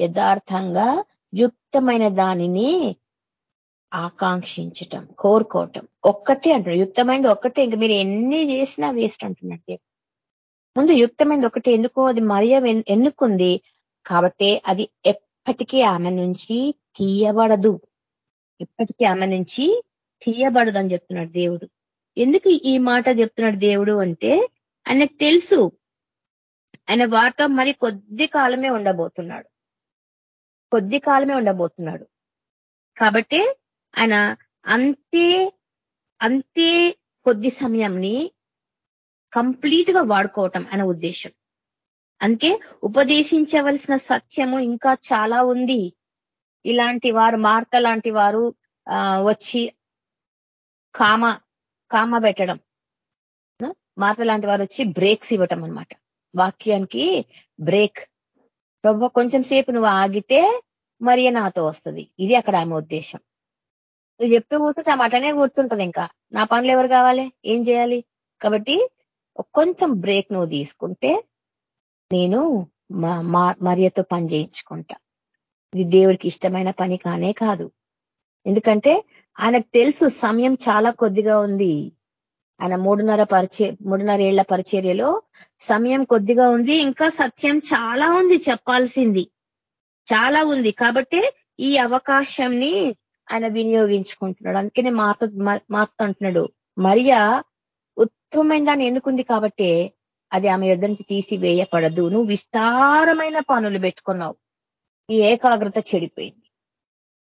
యథార్థంగా యుక్తమైన దానిని ఆకాంక్షించటం కోరుకోవటం. ఒక్కటే అంటున్నాడు యుక్తమైనది ఒక్కటే. ఇంక మీరు ఎన్ని చేసినా వేస్ట్ అంటున్నట్టే. ముందు యుక్తమైనది ఒకటి ఎందుకో అది మరియ ఎన్నుకుంది కాబట్టి అది ఎప్పటికీ ఆమె నుంచి తీయబడదు. ఎప్పటికీ ఆమె నుంచి తీయబడదు అని చెప్తున్నాడు దేవుడు. ఎందుకు ఈ మాట చెప్తున్నాడు దేవుడు అంటే ఆయనకు తెలుసు. ఆయన వార్త మరి కొద్ది కాలమే ఉండబోతున్నాడు. కొద్ది కాలమే ఉండబోతున్నాడు. కాబట్టి ఆయన అంతే అంతే కొద్ది సమయంని కంప్లీట్గా వాడుకోవటం అనే ఉద్దేశం. అందుకే ఉపదేశించవలసిన సత్యము ఇంకా చాలా ఉంది. ఇలాంటి వారు మార్త లాంటి వారు వచ్చి కామ కామ పెట్టడం. మాట లాంటి వారు వచ్చి బ్రేక్స్ ఇవ్వటం అనమాట వాక్యానికి బ్రేక్. ప్రభు కొంచెం సేపు నువ్వు ఆగితే మరి నాతో వస్తుంది. ఇది అక్కడ ఆమె ఉద్దేశం. నువ్వు చెప్పి కూర్చుంటే ఆమె అట్లనే కూర్చుంటుంది ఇంకా. నా పనులు ఎవరు కావాలి? ఏం చేయాలి? కాబట్టి కొంచెం బ్రేక్ నువ్వు తీసుకుంటే నేను మరియతో పని చేయించుకుంటా. ఇది దేవుడికి ఇష్టమైన పని కానే కాదు. ఎందుకంటే ఆయనకు తెలుసు సమయం చాలా కొద్దిగా ఉంది. ఆయన మూడున్నర పరిచే మూడున్నర ఏళ్ళ పరిచర్యలో సమయం కొద్దిగా ఉంది ఇంకా సత్యం చాలా ఉంది చెప్పాల్సింది. చాలా ఉంది. కాబట్టి ఈ అవకాశంని ఆయన వినియోగించుకుంటున్నాడు. అందుకనే మాత మాత అంటున్నాడు. మరియా ఉత్తమమైన దాన్ని ఎన్నుకుంది కాబట్టి అది ఆమె యుద్ధ నుంచి తీసివేయపడదు. నువ్వు విస్తారమైన పనులు పెట్టుకున్నావు. ఈ ఏకాగ్రత చెడిపోయింది.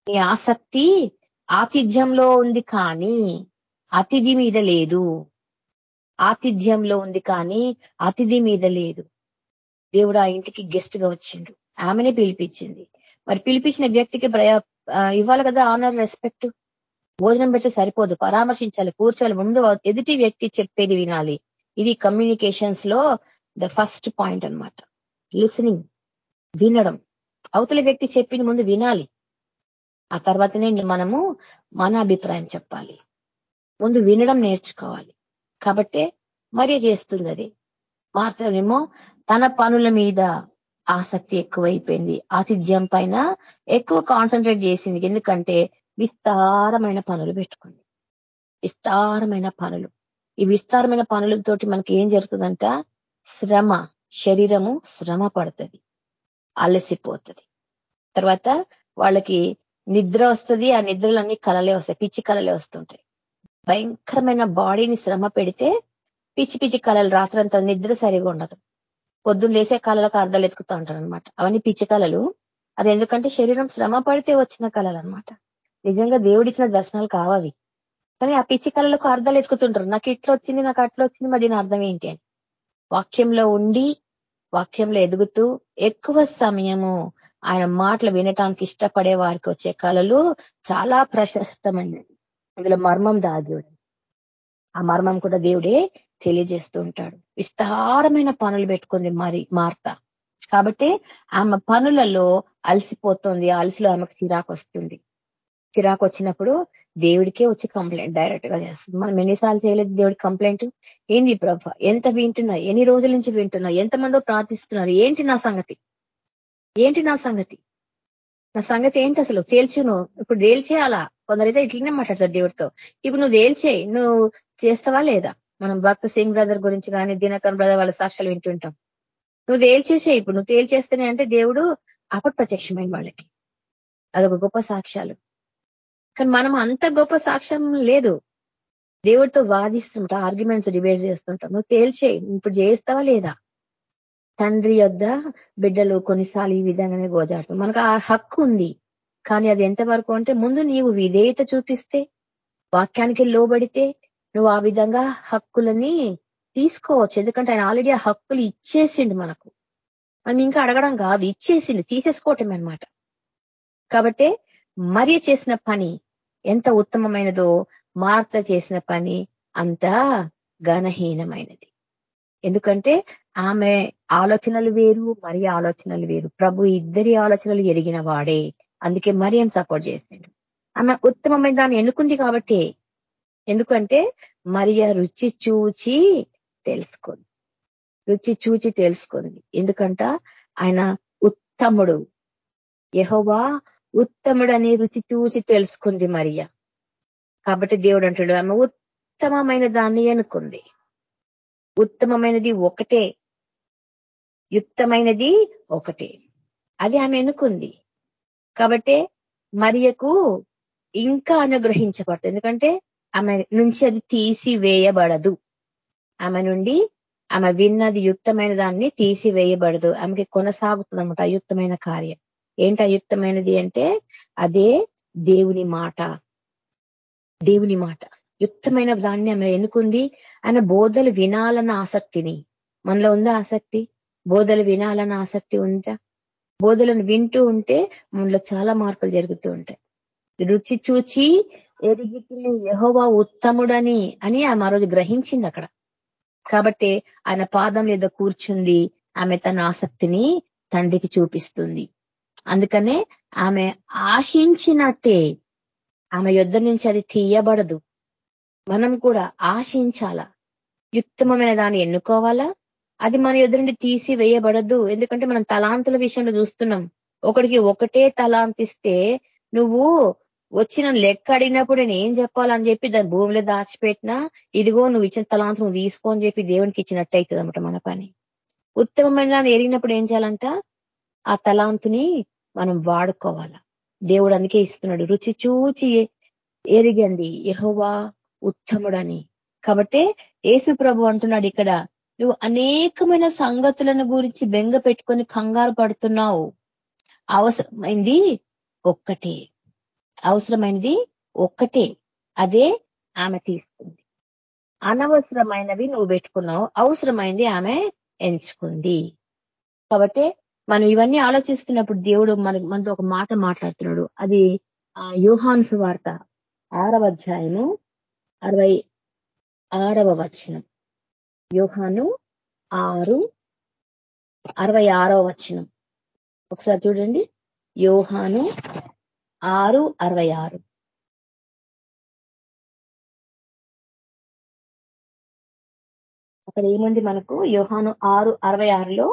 నీ ఆసక్తి ఆతిథ్యంలో ఉంది కానీ అతిథి మీద లేదు. ఆతిథ్యంలో ఉంది కానీ అతిథి మీద లేదు. దేవుడు ఆ ఇంటికి గెస్ట్గా వచ్చిండు. ఆమెనే పిలిపించింది. మరి పిలిపించిన వ్యక్తికి ఇవ్వాలి కదా ఆనర్ రెస్పెక్ట్ భోజనం పెట్టి సరిపోదు. పరామర్శించాలి కూర్చోాలి ముందు ఎదుటి వ్యక్తి చెప్పేది వినాలి. ఇది కమ్యూనికేషన్స్లో ద ఫస్ట్ పాయింట్ అనమాట లిసనింగ్ వినడం. అవతల వ్యక్తి చెప్పిన ముందు వినాలి. ఆ తర్వాతనే మనము మన అభిప్రాయం చెప్పాలి. ముందు వినడం నేర్చుకోవాలి. కాబట్టే మరీ చేస్తుంది అది మార్తనేమో తన పనుల మీద ఆసక్తి ఎక్కువైపోయింది. ఆతిథ్యం పైన ఎక్కువ కాన్సన్ట్రేట్ చేసింది. ఎందుకంటే విస్తారమైన పనులు పెట్టుకుంది. విస్తారమైన పనులు. ఈ విస్తారమైన పనులతోటి మనకి ఏం జరుగుతుందంట? శ్రమ. శరీరము శ్రమ పడుతుంది. అలసిపోతుంది. తర్వాత వాళ్ళకి నిద్ర వస్తుంది. ఆ నిద్రలన్నీ కలలే వస్తాయి. పిచ్చి కలలే వస్తుంటాయి. భయంకరమైన బాడీని శ్రమ పెడితే పిచ్చి పిచ్చి కళలు రాత్రంతా నిద్ర సరిగా ఉండదు. పొద్దున్న లేసే కళలకు అర్థాలు ఎత్తుకుతూ ఉంటారు అనమాట అవన్నీ పిచ్చి కళలు. అది ఎందుకంటే శరీరం శ్రమ పడితే వచ్చిన కళలు అనమాట నిజంగా దేవుడిచ్చిన దర్శనాలు కావవి కానీ ఆ పిచ్చి కళలకు అర్థాలు ఎత్తుకుతుంటారు నాకు ఇట్లా వచ్చింది నాకు అట్లా వచ్చింది మరి దీని అర్థం ఏంటి అని. వాక్యంలో ఉండి వాక్యంలో ఎదుగుతూ ఎక్కువ సమయము ఆయన మాటలు వినటానికి ఇష్టపడే వారికి వచ్చే కళలు చాలా ప్రశస్తమైనవి. అందులో మర్మం దాగి ఆ మర్మం కూడా దేవుడే తెలియజేస్తూ ఉంటాడు. విస్తారమైన పనులు పెట్టుకుంది మరి మార్త. కాబట్టి ఆమె పనులలో అలసిపోతుంది. అలసిలో ఆమెకు చిరాకు వస్తుంది. చిరాకు వచ్చినప్పుడు దేవుడికే వచ్చి కంప్లైంట్ డైరెక్ట్గా చేస్తుంది. మనం ఎన్నిసార్లు చేయలేదు దేవుడి కంప్లైంట్? ఏంది ప్రభ? ఎంత వింటున్నా ఎన్ని రోజుల నుంచి వింటున్నా ఎంతమందో ప్రార్థిస్తున్నారు? ఏంటి నా సంగతి? ఏంటి నా సంగతి? నా సంగతి ఏంటి అసలు? నువ్వు. ఇప్పుడు తేల్చేయాలా? కొందరైతే ఇట్లనే మాట్లాడతారు దేవుడితో. ఇప్పుడు నువ్వు తేల్చేయి. నువ్వు చేస్తావా లేదా? మనం భక్త సింగ్ బ్రదర్ గురించి కానీ దినకర్ బ్రదర్ వాళ్ళ సాక్ష్యాలు వింటుంటాం. నువ్వు తేల్చేసే ఇప్పుడు. నువ్వు తేల్చేస్తేనే అంటే దేవుడు అప్పటి ప్రత్యక్షమైన వాళ్ళకి. అదొక గొప్ప సాక్ష్యాలు. కానీ మనం అంత గొప్ప సాక్ష్యం లేదు. దేవుడితో వాదిస్తుంటా ఆర్గ్యుమెంట్స్ డిబేట్ చేస్తుంటాం. నువ్వు తేల్చేయి. ఇప్పుడు చేస్తావా లేదా? తండ్రి యొద్ద బిడ్డలు కొన్నిసార్లు ఈ విధంగానే గోజాడుతాం మనకు ఆ హక్కు ఉంది. కానీ అది ఎంతవరకు అంటే ముందు నీవు విధేయత చూపిస్తే వాక్యానికి లోబడితే నువ్వు ఆ విధంగా హక్కులని తీసుకోవచ్చు. ఎందుకంటే ఆయన ఆల్రెడీ ఆ హక్కులు ఇచ్చేసిండు మనకు. మనం ఇంకా అడగడం కాదు ఇచ్చేసిండు తీసేసుకోవటం అనమాట కాబట్టి మరి చేసిన పని ఎంత ఉత్తమమైనదో మార్త చేసిన పని అంత ఘనహీనమైనది. ఎందుకంటే ఆమె ఆలోచనలు వేరు మరి ఆలోచనలు వేరు. ప్రభు ఇద్దరి ఆలోచనలు ఎరిగిన వాడే. అందుకే మరి సపోర్ట్ చేసిండు. ఆమె ఉత్తమమైన దాన్ని ఎన్నుకుంది కాబట్టి ఎందుకంటే మరియ రుచి చూచి తెలుసుకుంది. రుచి చూచి తెలుసుకుంది. ఎందుకంట ఆయన ఉత్తముడు. యహోవా ఉత్తముడని రుచి చూచి తెలుసుకుంది మరియ. కాబట్టి దేవుడు అంటాడు ఆమె ఉత్తమమైన దాన్ని ఎన్నుకుంది. ఉత్తమమైనది ఒకటే. యుక్తమైనది ఒకటే. అది ఆమె అనుకుంది. కాబట్టి మరియకు ఇంకా అనుగ్రహించబడదు. ఎందుకంటే ఆమె నుంచి అది తీసివేయబడదు. ఆమె నుండి ఆమె విన్నది యుక్తమైన దాన్ని తీసివేయబడదు. ఆమెకి కొనసాగుతుంది అనమాట అయుక్తమైన కార్యం. ఏంటి అయుక్తమైనది అంటే అదే దేవుని మాట. దేవుని మాట. యుక్తమైన దాన్ని ఆమె ఎన్నుకుంది? ఆయన బోధలు వినాలన్న ఆసక్తిని. మనలో ఉందా ఆసక్తి? బోధలు వినాలన్న ఆసక్తి ఉందా? బోధలను వింటూ ఉంటే మనలో చాలా మార్పులు జరుగుతూ ఉంటాయి. రుచి చూచి ఎరిగి యహోవా ఉత్తముడని అని ఆమె ఆ రోజు గ్రహించింది అక్కడ. కాబట్టి ఆయన పాదం మీద కూర్చుంది. ఆమె తన ఆసక్తిని తండ్రికి చూపిస్తుంది. అందుకనే ఆమె ఆశించినట్టే. ఆమె యుద్ధ నుంచి అది తీయబడదు. మనం కూడా ఆశించాలా? యుక్తమైన దాన్ని ఎన్నుకోవాలా? అది మన ఎదురుండి నుండి తీసి వేయబడద్దు ఎందుకంటే మనం తలాంతుల విషయంలో చూస్తున్నాం. ఒకడికి ఒకటే తలాంతిస్తే నువ్వు వచ్చిన లెక్క అడిగినప్పుడు నేను ఏం చెప్పాలని చెప్పి దాని భూమిలో దాచిపెట్టినా ఇదిగో నువ్వు ఇచ్చిన తలాంతం తీసుకో అని చెప్పి దేవునికి ఇచ్చినట్టు అవుతుంది అనమాట మన పని. ఉత్తమమైన ఎరిగినప్పుడు ఏం చేయాలంట? ఆ తలాంతుని మనం వాడుకోవాల. దేవుడు అందుకే ఇస్తున్నాడు రుచి చూచి ఎరిగండి యహోవా ఉత్తముడని. కాబట్టి యేసు ప్రభు అంటున్నాడు ఇక్కడ నువ్వు అనేకమైన సంగతులను గురించి బెంగ పెట్టుకొని కంగారు పడుతున్నావు. అవసరమైంది ఒక్కటే. అవసరమైనది ఒక్కటే. అదే ఆమె తీసుకుంది. అనవసరమైనవి నువ్వు పెట్టుకున్నావు. అవసరమైంది ఆమె ఎంచుకుంది. కాబట్టి మనం ఇవన్నీ ఆలోచిస్తున్నప్పుడు దేవుడు మన మనతో ఒక మాట మాట్లాడుతున్నాడు. అది ఆ యూహాన్స్ వార్త ఆరవ అధ్యాయము అరవై ఆరవ వచనం. యోహాను ఆరు అరవై ఆరో వచనం. ఒకసారి చూడండి. యోహాను ఆరు అరవై ఆరు. అక్కడ ఏముంది మనకు? యోహాను ఆరు అరవై ఆరులో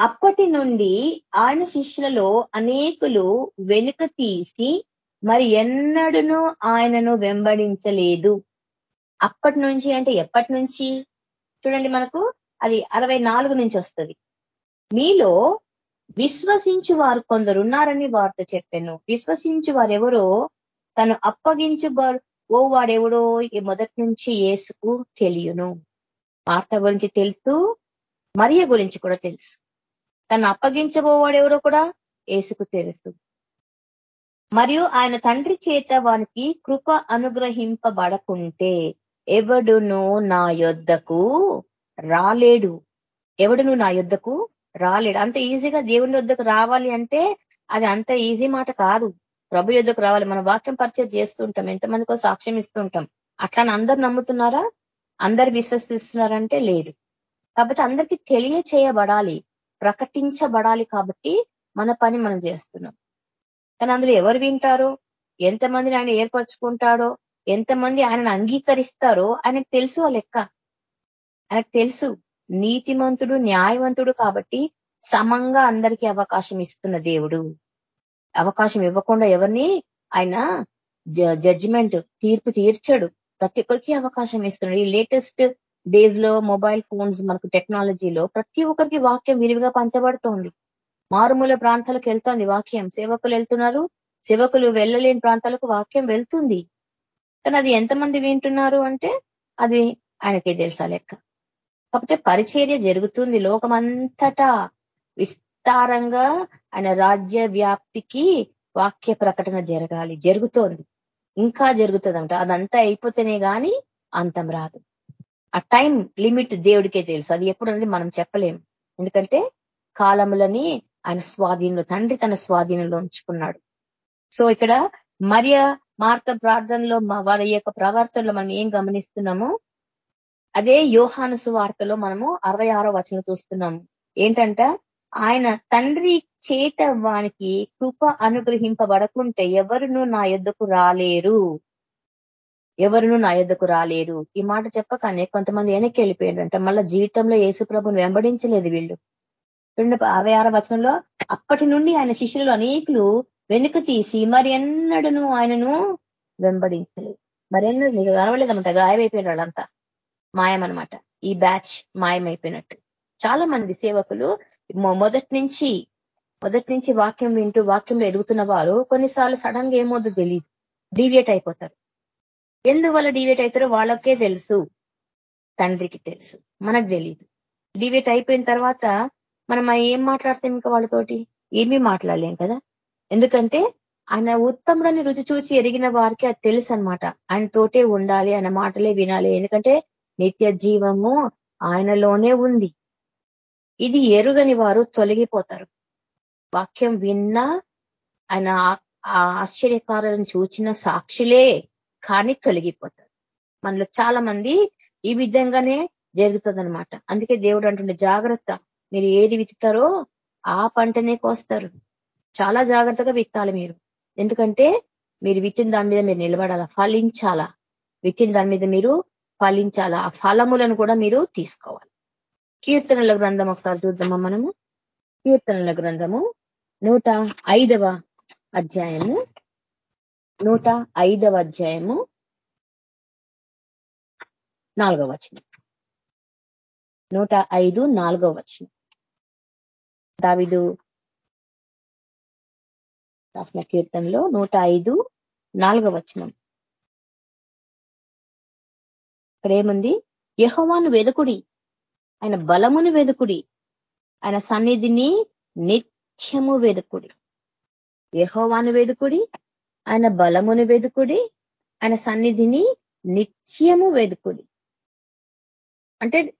అప్పటి నుండి ఆయన శిష్యులలో అనేకులు వెనుక తీసి మరి ఎన్నడూనూ ఆయనను వెంబడించలేదు. అప్పటి నుంచి అంటే ఎప్పటి నుంచి? చూడండి మనకు అది అరవై నుంచి వస్తుంది. మీలో విశ్వసించు వారు కొందరు ఉన్నారని వారితో చెప్పాను. విశ్వసించు వారెవరో తను అప్పగించు ఓ వాడెవడో మొదటి నుంచి ఏసుకు తెలియను. వార్త గురించి తెలుసు మరియ గురించి కూడా తెలుసు. తను అప్పగించబోవాడెవరో కూడా ఏసుకు తెలుసు. మరియు ఆయన తండ్రి చేత వానికి కృప అనుగ్రహింపబడకుంటే ఎవడును నా యొద్దకు రాలేడు. ఎవడును నా యొద్దకు రాలేడు. అంత ఈజీగా దేవుని వద్దకు రావాలి అంటే అది అంత ఈజీ మాట కాదు. ప్రభు యుద్ధకు రావాలి. మన వాక్యం పరిచయం చేస్తుంటాం. ఎంతమందికో సాక్ష్యం ఇస్తుంటాం. అట్లా అందరు నమ్ముతున్నారా? అందరు విశ్వసిస్తున్నారంటే లేదు. కాబట్టి అందరికీ తెలియచేయబడాలి. ప్రకటించబడాలి కాబట్టి మన పని మనం చేస్తున్నాం. కానీ అందులో ఎవరు వింటారో? ఎంతమందిని ఆయన ఏర్పరచుకుంటాడో? ఎంతమంది ఆయనను అంగీకరిస్తారో? ఆయనకు తెలుసు ఆ లెక్క. ఆయనకు తెలుసు. నీతిమంతుడు న్యాయవంతుడు కాబట్టి సమంగా అందరికీ అవకాశం ఇస్తున్న దేవుడు. అవకాశం ఇవ్వకుండా ఎవరిని? ఆయన జడ్జిమెంట్ తీర్పు తీర్చాడు. ప్రతి ఒక్కరికి అవకాశం ఇస్తున్నాడు. ఈ లేటెస్ట్ డేస్లో మొబైల్ ఫోన్స్ మనకు టెక్నాలజీలో ప్రతి ఒక్కరికి వాక్యం విరివిగా పంచబడుతోంది. మారుమూల ప్రాంతాలకు వెళ్తోంది వాక్యం. సేవకులు వెళ్తున్నారు. సేవకులు వెళ్ళలేని ప్రాంతాలకు వాక్యం వెళ్తుంది. కానీ అది ఎంతమంది వింటున్నారు అంటే అది ఆయనకే తెలుసా లెక్క. కాకపోతే పరిచర్య జరుగుతుంది లోకమంతటా. విస్తారంగా ఆయన రాజ్య వ్యాప్తికి వాక్య ప్రకటన జరగాలి. జరుగుతోంది. ఇంకా జరుగుతుందంట. అదంతా అయిపోతేనే కానీ అంతం రాదు. ఆ టైం లిమిట్ దేవుడికే తెలుసు. అది ఎప్పుడు అనేది మనం చెప్పలేం. ఎందుకంటే కాలములని ఆయన స్వాధీనంలో తండ్రి తన స్వాధీనంలో ఉంచుకున్నాడు. సో ఇక్కడ మరియ మార్త ప్రార్థనలో వారి యొక్క ప్రవర్తనలో మనం ఏం గమనిస్తున్నాము? అదే యోహాను వార్తలో మనము అరవై ఆరో వచనం చూస్తున్నాము. ఏంటంట ఆయన తండ్రి చేత వానికి కృప అనుగ్రహింపబడకుంటే ఎవరును నా యుద్ధకు రాలేరు. ఎవరును నా యుద్ధకు రాలేరు. ఈ మాట చెప్పకనే కొంతమంది వెనక్కి వెళ్ళిపోయాడంట మళ్ళా జీవితంలో ప్రభుని వెంబడించలేదు వీళ్ళు. రెండు అరవై ఆరో వచనంలో అప్పటి నుండి ఆయన శిష్యులు అనేకులు వెనుక తీసి మరి ఎన్నడను ఆయనను వెంబడించలేదు. మరి నీకు కనవలేదన్నమాట గాయమైపోయిన వాళ్ళంతా. మాయమనమాట ఈ బ్యాచ్ మాయమైపోయినట్టు. చాలా మంది సేవకులు మొదటి నుంచి మొదటి నుంచి వాక్యం వింటూ వాక్యంలో ఎదుగుతున్న వారు కొన్నిసార్లు సడన్గా ఏమవుతుందో తెలియదు డీవియేట్ అయిపోతారు. ఎందువల్ల డివేట్ అవుతారో వాళ్ళకే తెలుసు. తండ్రికి తెలుసు. మనకు తెలియదు డివేట్ అయిపోయిన తర్వాత మనం ఏం మాట్లాడతాం ఇంకా వాళ్ళతోటి? ఏమీ మాట్లాడలేం కదా? ఎందుకంటే ఆయన ఉత్తముడని రుచి చూసి ఎరిగిన వారికి అది తెలుసు అనమాట ఆయన తోటే ఉండాలి ఆయన మాటలే వినాలి. ఎందుకంటే నిత్య జీవము ఆయనలోనే ఉంది. ఇది ఎరుగని వారు తొలగిపోతారు. వాక్యం విన్నా ఆయన ఆశ్చర్యకారులను చూచిన సాక్షులే కానీ తొలగిపోతారు. మనలో చాలా మంది ఈ విధంగానే జరుగుతుందనమాట అందుకే దేవుడు అంటుండే జాగ్రత్త మీరు ఏది విత్తుతారో ఆ పంటనే కోస్తారు. చాలా జాగ్రత్తగా విత్తాలి మీరు. ఎందుకంటే మీరు విత్తిన దాని మీద మీరు నిలబడాలా? ఫలించాలా? విత్తిన దాని మీద మీరు ఫలించాలా? ఆ ఫలములను కూడా మీరు తీసుకోవాలి. కీర్తనల గ్రంథం ఒకసారి చూద్దామా మనము? కీర్తనల గ్రంథము నూట ఐదవ అధ్యాయము. నూట ఐదవ అధ్యాయము నాలుగవ వచనం. నూట ఐదు నాలుగవ వచనం. దావిదు రాసిన కీర్తనలో నూట ఐదు నాలుగవ వచనం. ప్రేముంది యహోవాను వెదుకుడి ఆయన బలమును వెదుకుడి ఆయన సన్నిధిని నిత్యము వెదుకుడి. యహోవాను వెదుకుడి ఆయన బలమును వెదుకుడి ఆయన సన్నిధిని నిత్యము వెదుకుడి. అంటే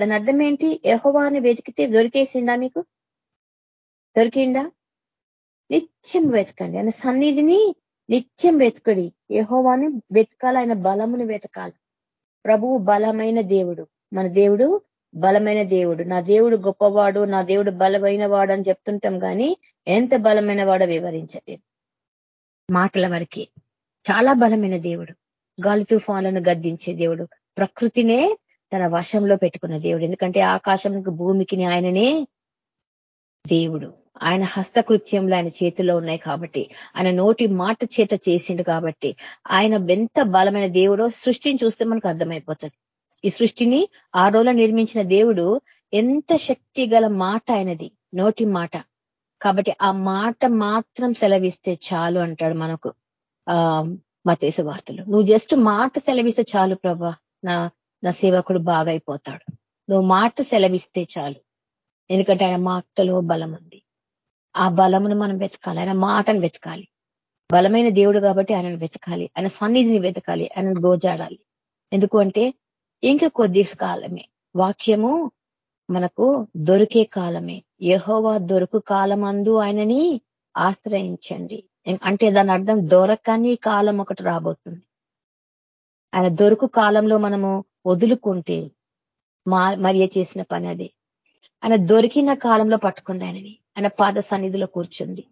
దాని అర్థం ఏంటి? యహోవాని వెతికితే దొరికేసిందా మీకు? దొరికిందా? నిత్యం వెతకండి. ఆయన సన్నిధిని నిత్యం వెతకడి. యహోవాని వెతకాలి ఆయన బలమును వెతకాలి. ప్రభువు బలమైన దేవుడు. మన దేవుడు బలమైన దేవుడు. నా దేవుడు గొప్పవాడు నా దేవుడు బలమైన వాడు అని చెప్తుంటాం కానీ ఎంత బలమైన వాడో వివరించలేదు మాటల వరకే. చాలా బలమైన దేవుడు. గాలి తుఫాన్లను గద్దించే దేవుడు. ప్రకృతినే తన వశంలో పెట్టుకున్న దేవుడు. ఎందుకంటే ఆకాశంకు భూమికి ఆయననే దేవుడు. ఆయన హస్తకృత్యంలో ఆయన చేతిలో ఉన్నాయి కాబట్టి ఆయన నోటి మాట చేత చేసిండు కాబట్టి ఆయన ఎంత బలమైన దేవుడో సృష్టిని చూస్తే మనకు అర్థమైపోతుంది. ఈ సృష్టిని ఆ రోజులో నిర్మించిన దేవుడు ఎంత శక్తి గల మాట ఆయనది. నోటి మాట. కాబట్టి ఆ మాట మాత్రం సెలవిస్తే చాలు అంటాడు మనకు ఆ మతేసు వార్తలు. నువ్వు జస్ట్ మాట సెలవిస్తే చాలు ప్రభా నా నా సేవకుడు బాగా అయిపోతాడు నువ్వు మాట సెలవిస్తే చాలు. ఎందుకంటే ఆయన మాటలో బలం ఉంది. ఆ బలమును మనం వెతకాలి. ఆయన మాటను వెతకాలి. బలమైన దేవుడు కాబట్టి ఆయనను వెతకాలి. ఆయన సన్నిధిని వెతకాలి. ఆయనను గోజాడాలి. ఎందుకు అంటే ఇంకా కొద్ది కాలమే. వాక్యము మనకు దొరికే కాలమే. యహోవా దొరుకు కాలమందు ఆయనని ఆశ్రయించండి. అంటే దాని అర్థం దొరకని కాలం ఒకటి రాబోతుంది. ఆయన దొరుకు కాలంలో మనము వదులుకుంటే మరియ చేసిన పని అది. ఆయన దొరికిన కాలంలో పట్టుకుంది ఆయనని. ఆయన పాద సన్నిధిలో కూర్చుంది.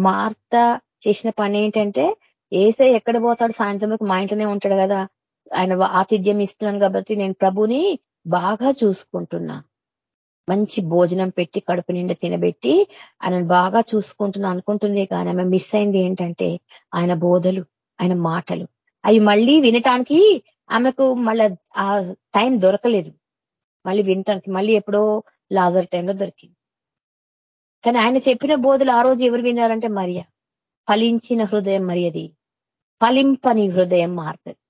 మార్త చేసిన పని ఏంటంటే ఏసే ఎక్కడ పోతాడు? సాయంత్రం మా ఇంట్లోనే ఉంటాడు కదా. ఆయన ఆతిథ్యం ఇస్తున్నాను కాబట్టి నేను ప్రభుని బాగా చూసుకుంటున్నా. మంచి భోజనం పెట్టి కడుపు నిండా తినబెట్టి ఆయనను బాగా చూసుకుంటున్నా అనుకుంటుంది కానీ ఆమె మిస్ అయింది ఏంటంటే ఆయన బోధలు ఆయన మాటలు. అవి మళ్ళీ వినటానికి ఆమెకు మళ్ళా ఆ టైం దొరకలేదు. మళ్ళీ వినటానికి మళ్ళీ ఎప్పుడో లాజర్ టైంలో దొరికింది. కానీ ఆయన చెప్పిన బోధలు ఆ రోజు ఎవరు విన్నారంటే మరియ. ఫలించిన హృదయం మరియది. ఫలింపని హృదయం మారుతుంది.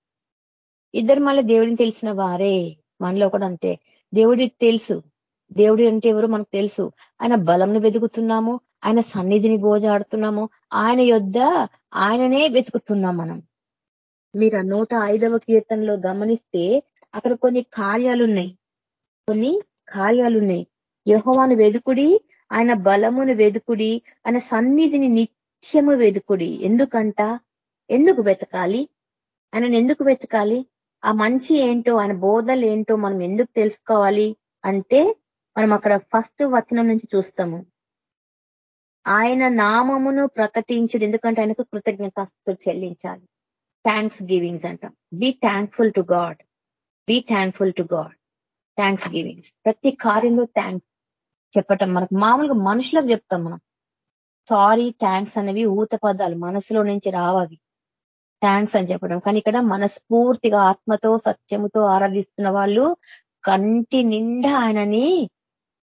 ఇద్దరు మళ్ళీ దేవుడిని తెలిసిన వారే. మనలో కూడా అంతే. దేవుడికి తెలుసు. దేవుడు అంటే ఎవరు మనకు తెలుసు. ఆయన బలంను వెతుకుతున్నాము ఆయన సన్నిధిని గోజాడుతున్నాము ఆయన యొద్ద ఆయననే వెతుకుతున్నాం మనం. మీరు ఆ నూట ఐదవ కీర్తనలో గమనిస్తే అక్కడ కొన్ని కార్యాలున్నాయి. కొన్ని కార్యాలున్నాయి. యహోవాను వెదుకుడి ఆయన బలమును వెదుకుడి ఆయన సన్నిధిని నిత్యము వెదుకుడి. ఎందుకంట? ఎందుకు వెతకాలి? ఆయనను ఎందుకు వెతకాలి? ఆ మంచి ఏంటో ఆయన బోధలు ఏంటో మనం ఎందుకు తెలుసుకోవాలి? అంటే మనం అక్కడ ఫస్ట్ వచనం నుంచి చూస్తాము. ఆయన నామమును ప్రకటించుడు ఎందుకంటే ఆయనకు కృతజ్ఞత చెల్లించాలి. థ్యాంక్స్ గివింగ్స్ అంటాం. Be thankful to God be thankful to God thanksgivings ప్రతి కార్యంలో థ్యాంక్స్ చెప్పటం. మనకు మామూలుగా మనుషులకు చెప్తాం మనం. సారీ థ్యాంక్స్ అనేవి ఊత పదాలు. మనసులో నుంచి రావవి. థ్యాంక్స్ అని చెప్పడం కానీ ఇక్కడ మనస్ఫూర్తిగా ఆత్మతో సత్యముతో ఆరాధిస్తున్న వాళ్ళు కంటి నిండా ఆయనని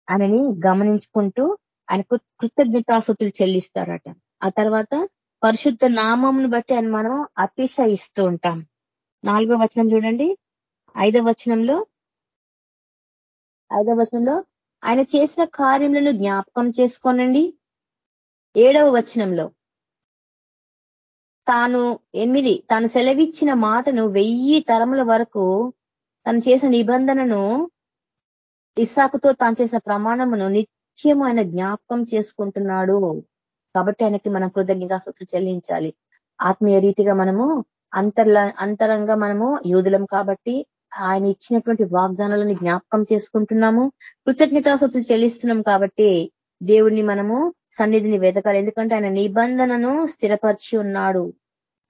ఆయనని గమనించుకుంటూ ఆయనకు కృతజ్ఞతాసుతులు చెల్లిస్తారట. ఆ తర్వాత పరిశుద్ధ నామంను బట్టి ఆయన మనం అతిశయిస్తూ ఉంటాం. నాలుగో వచనం చూడండి. ఐదో వచనంలో ఐదో వచనంలో ఆయన చేసిన కార్యములను జ్ఞాపకం చేసుకోనండి. ఏడవ వచనంలో తాను ఎనిమిది తాను సెలవిచ్చిన మాటను వెయ్యి తరముల వరకు తను చేసిన నిబంధనను ఇస్సాకుతో తాను చేసిన ప్రమాణమును నిత్యం ఆయన జ్ఞాపకం చేసుకుంటున్నాడు. కాబట్టి ఆయనకి మనం కృతజ్ఞతాస్తుతులు చెల్లించాలి. ఆత్మీయ రీతిగా మనము అంతర్ల అంతరంగా మనము యూదులం కాబట్టి ఆయన ఇచ్చినటువంటి వాగ్దానాలను జ్ఞాపకం చేసుకుంటున్నాము. కృతజ్ఞతాస్తుతులు చెల్లిస్తున్నాం కాబట్టి దేవుణ్ణి మనము సన్నిధిని వెతకాలి ఎందుకంటే ఆయన నిబంధనను స్థిరపరిచి ఉన్నాడు.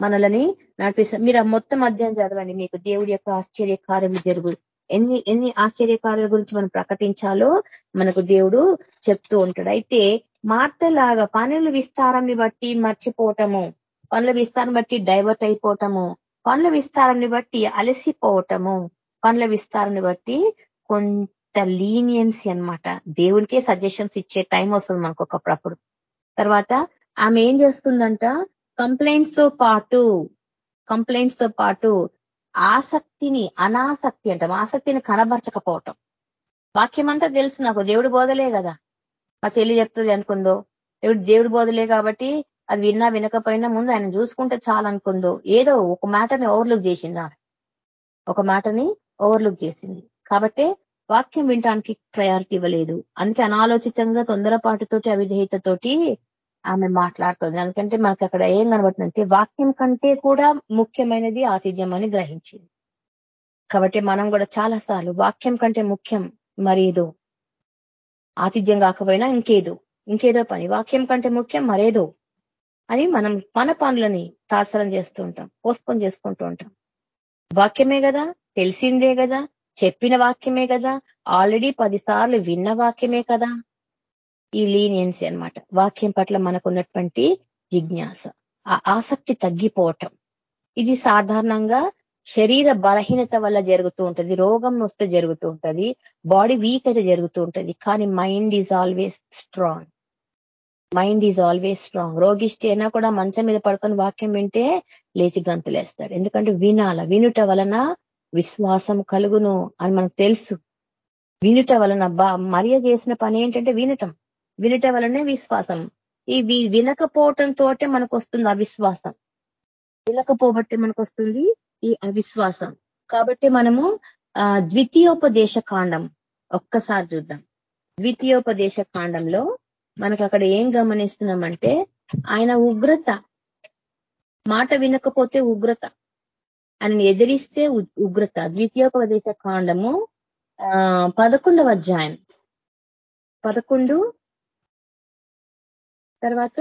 మనలని నడిపిస్తారు మీరు ఆ మొత్తం అధ్యాయం చదవండి. మీకు దేవుడి యొక్క ఆశ్చర్య కార్యము జరుగు ఎన్ని ఎన్ని ఆశ్చర్యకార్యాల గురించి మనం ప్రకటించాలో మనకు దేవుడు చెప్తూ ఉంటాడు. అయితే మార్తలాగా పనుల విస్తారాన్ని బట్టి మర్చిపోవటము పనుల విస్తారం బట్టి డైవర్ట్ అయిపోవటము పనుల విస్తారాన్ని బట్టి అలసిపోవటము పనుల విస్తారాన్ని బట్టి కొంత లీనియన్సీ అనమాట దేవునికే సజెషన్స్ ఇచ్చే టైం వస్తుంది మనకు ఒకప్పుడు తర్వాత ఆమె ఏం చేస్తుందంట? కంప్లైంట్స్తో పాటు కంప్లైంట్స్తో పాటు ఆసక్తిని అనాసక్తి అంటాం. ఆసక్తిని కనబరచకపోవటం. వాక్యం అంతా తెలుసు నాకు. దేవుడు బోధలే కదా. మా చెల్లి చెప్తుంది అనుకుందో? దేవుడు దేవుడు బోధలే కాబట్టి అది విన్నా వినకపోయినా ముందు ఆయన చూసుకుంటే చాలనుకుందో ఏదో ఒక మ్యాటర్ని ఓవర్లుక్ చేసింది ఒక మాటని ఓవర్లుక్ చేసింది. కాబట్టి వాక్యం వినటానికి ప్రయారిటీ ఇవ్వలేదు. అందుకే అనాలోచితంగా తొందరపాటుతోటి అవిధేయతతోటి ఆమె మాట్లాడుతుంది. ఎందుకంటే మనకి అక్కడ ఏం కనబడుతుందంటే వాక్యం కంటే కూడా ముఖ్యమైనది ఆతిథ్యం అని గ్రహించింది. కాబట్టి మనం కూడా చాలా సార్లు వాక్యం కంటే ముఖ్యం మరేదో ఆతిథ్యం కాకపోయినా ఇంకేదో? ఇంకేదో పని. వాక్యం కంటే ముఖ్యం మరేదో? అని మనం మన పనులని తాత్సరం చేస్తూ ఉంటాం. పోస్ట్పోన్ చేసుకుంటూ ఉంటాం. వాక్యమే కదా? తెలిసిందే కదా? చెప్పిన వాక్యమే కదా? ఆల్రెడీ పదిసార్లు విన్న వాక్యమే కదా? ఈ లీనియన్సీ అనమాట వాక్యం పట్ల మనకున్నటువంటి జిజ్ఞాస. ఆ ఆసక్తి తగ్గిపోవటం. ఇది సాధారణంగా శరీర బలహీనత వల్ల జరుగుతూ ఉంటుంది రోగం వస్తే జరుగుతూ ఉంటుంది బాడీ వీక్ అయితే జరుగుతూ ఉంటది కానీ mind is always strong mind is always strong రోగిష్టి అయినా కూడా మంచం మీద పడుకొని వాక్యం వింటే లేచి గంతులేస్తాడు. ఎందుకంటే వినాల వినుట వలన విశ్వాసం కలుగును అని మనకు తెలుసు. వినుట వలన మరియ చేసిన పని ఏంటంటే వినటం. వినట వలనే విశ్వాసం. ఇవి వినకపోవటం తోటే మనకు వస్తుంది అవిశ్వాసం. వినకపోబట్టి మనకు వస్తుంది ఈ అవిశ్వాసం. కాబట్టి మనము ఆ ద్వితీయోపదేశ కాండం ఒక్కసారి చూద్దాం. ద్వితీయోపదేశ కాండంలో మనకు అక్కడ ఏం గమనిస్తున్నామంటే ఆయన ఉగ్రత మాట వినకపోతే ఉగ్రత ఆయనను ఎదిరిస్తే ఉగ్రత. ద్వితీయోపదేశ కాండము ఆ పదకొండవ అధ్యాయం. పదకొండు తర్వాత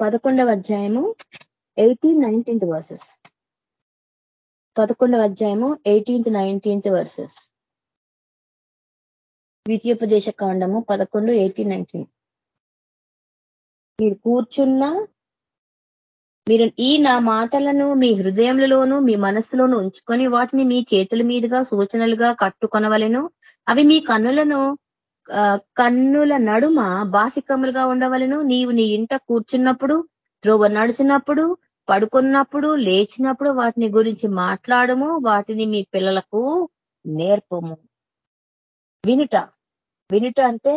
పదకొండవ అధ్యాయము ఎయిటీన్ నైన్టీన్త్ వర్సెస్. పదకొండవ అధ్యాయము ఎయిటీన్త్ నైన్టీన్త్ వర్సెస్. ద్వితీయోపదేశ కాండము పదకొండు ఎయిటీన్ నైన్టీన్. మీరు కూర్చున్నా మీరు ఈ నా మాటలను మీ హృదయంలోను మీ మనస్సులోను ఉంచుకొని వాటిని మీ చేతుల మీదుగా సూచనలుగా కట్టుకొనవలను. అవి మీ కన్నులను కన్నుల నడుమ బాసికములుగా ఉండవలను. నీవు నీ ఇంట కూర్చున్నప్పుడు త్రోవ నడిచినప్పుడు పడుకున్నప్పుడు లేచినప్పుడు వాటిని గురించి మాట్లాడము. వాటిని మీ పిల్లలకు నేర్పము. వినుట. వినుట అంటే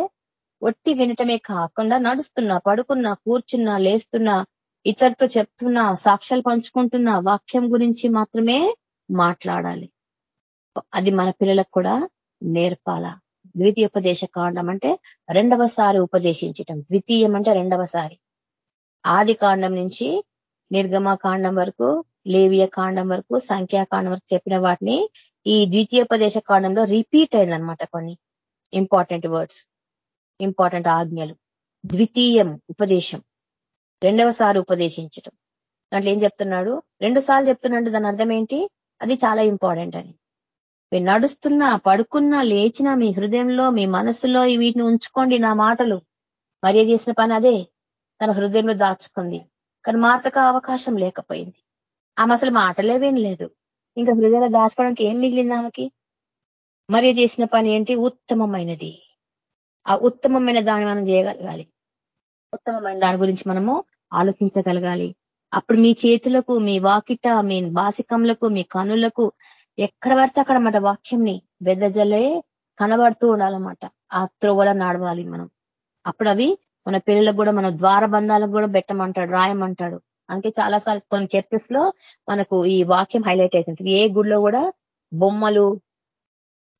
ఒట్టి వినటమే కాకుండా నడుస్తున్నా పడుకున్నా కూర్చున్నా లేస్తున్నా ఇతరుతో చెప్తున్నా సాక్ష్యాలు పంచుకుంటున్నా వాక్యం గురించి మాత్రమే మాట్లాడాలి. అది మన పిల్లలకు కూడా నేర్పాలా? ద్వితీయోపదేశ కాండం అంటే రెండవసారి ఉపదేశించటం. ద్వితీయం అంటే రెండవసారి. ఆది కాండం నుంచి నిర్గమ కాండం వరకు లేవియ కాండం వరకు సంఖ్యాకాండం వరకు చెప్పిన వాటిని ఈ ద్వితీయోపదేశ కాండంలో రిపీట్ అయిందనమాట కొన్ని ఇంపార్టెంట్ వర్డ్స్ ఇంపార్టెంట్ ఆజ్ఞలు. ద్వితీయం ఉపదేశం. రెండవసారి ఉపదేశించటం. దాంట్లో ఏం చెప్తున్నాడు? రెండు సార్లు చెప్తున్నాడు దాని అర్థం ఏంటి? అది చాలా ఇంపార్టెంట్ అని మీరు నడుస్తున్నా పడుకున్నా లేచినా మీ హృదయంలో మీ మనసులో వీటిని ఉంచుకోండి నా మాటలు. మరియ చేసిన పని అదే. తన హృదయంలో దాచుకుంది. కానీ మార్తకు అవకాశం లేకపోయింది. ఆమె అసలు మాటలేవేం లేదు ఇంకా హృదయంలో దాచుకోవడానికి ఏం మిగిలింది ఆమెకి? మరియ చేసిన పని ఏంటి? ఉత్తమమైనది. ఆ ఉత్తమమైన దాన్ని మనం చేయగలగాలి. ఉత్తమమైన దాని గురించి మనము ఆలోచించగలగాలి. అప్పుడు మీ చేతులకు మీ వాకిట మీ బాసికములకు మీ కనులకు ఎక్కడ పడితే అక్కడ మాట వాక్యంని. బెదజలే కనబడుతూ ఉండాలన్నమాట. ఆ త్రోవల నడవాలి మనం. అప్పుడు అవి మన పిల్లలకు కూడా మన ద్వారబంధాలకు కూడా పెట్టమంటాడు రాయమంటాడు. అందుకే చాలా సార్లు కొన్ని చర్చెస్లో మనకు ఈ వాక్యం హైలైట్ అవుతుంది ఏ గుడిలో కూడా బొమ్మలు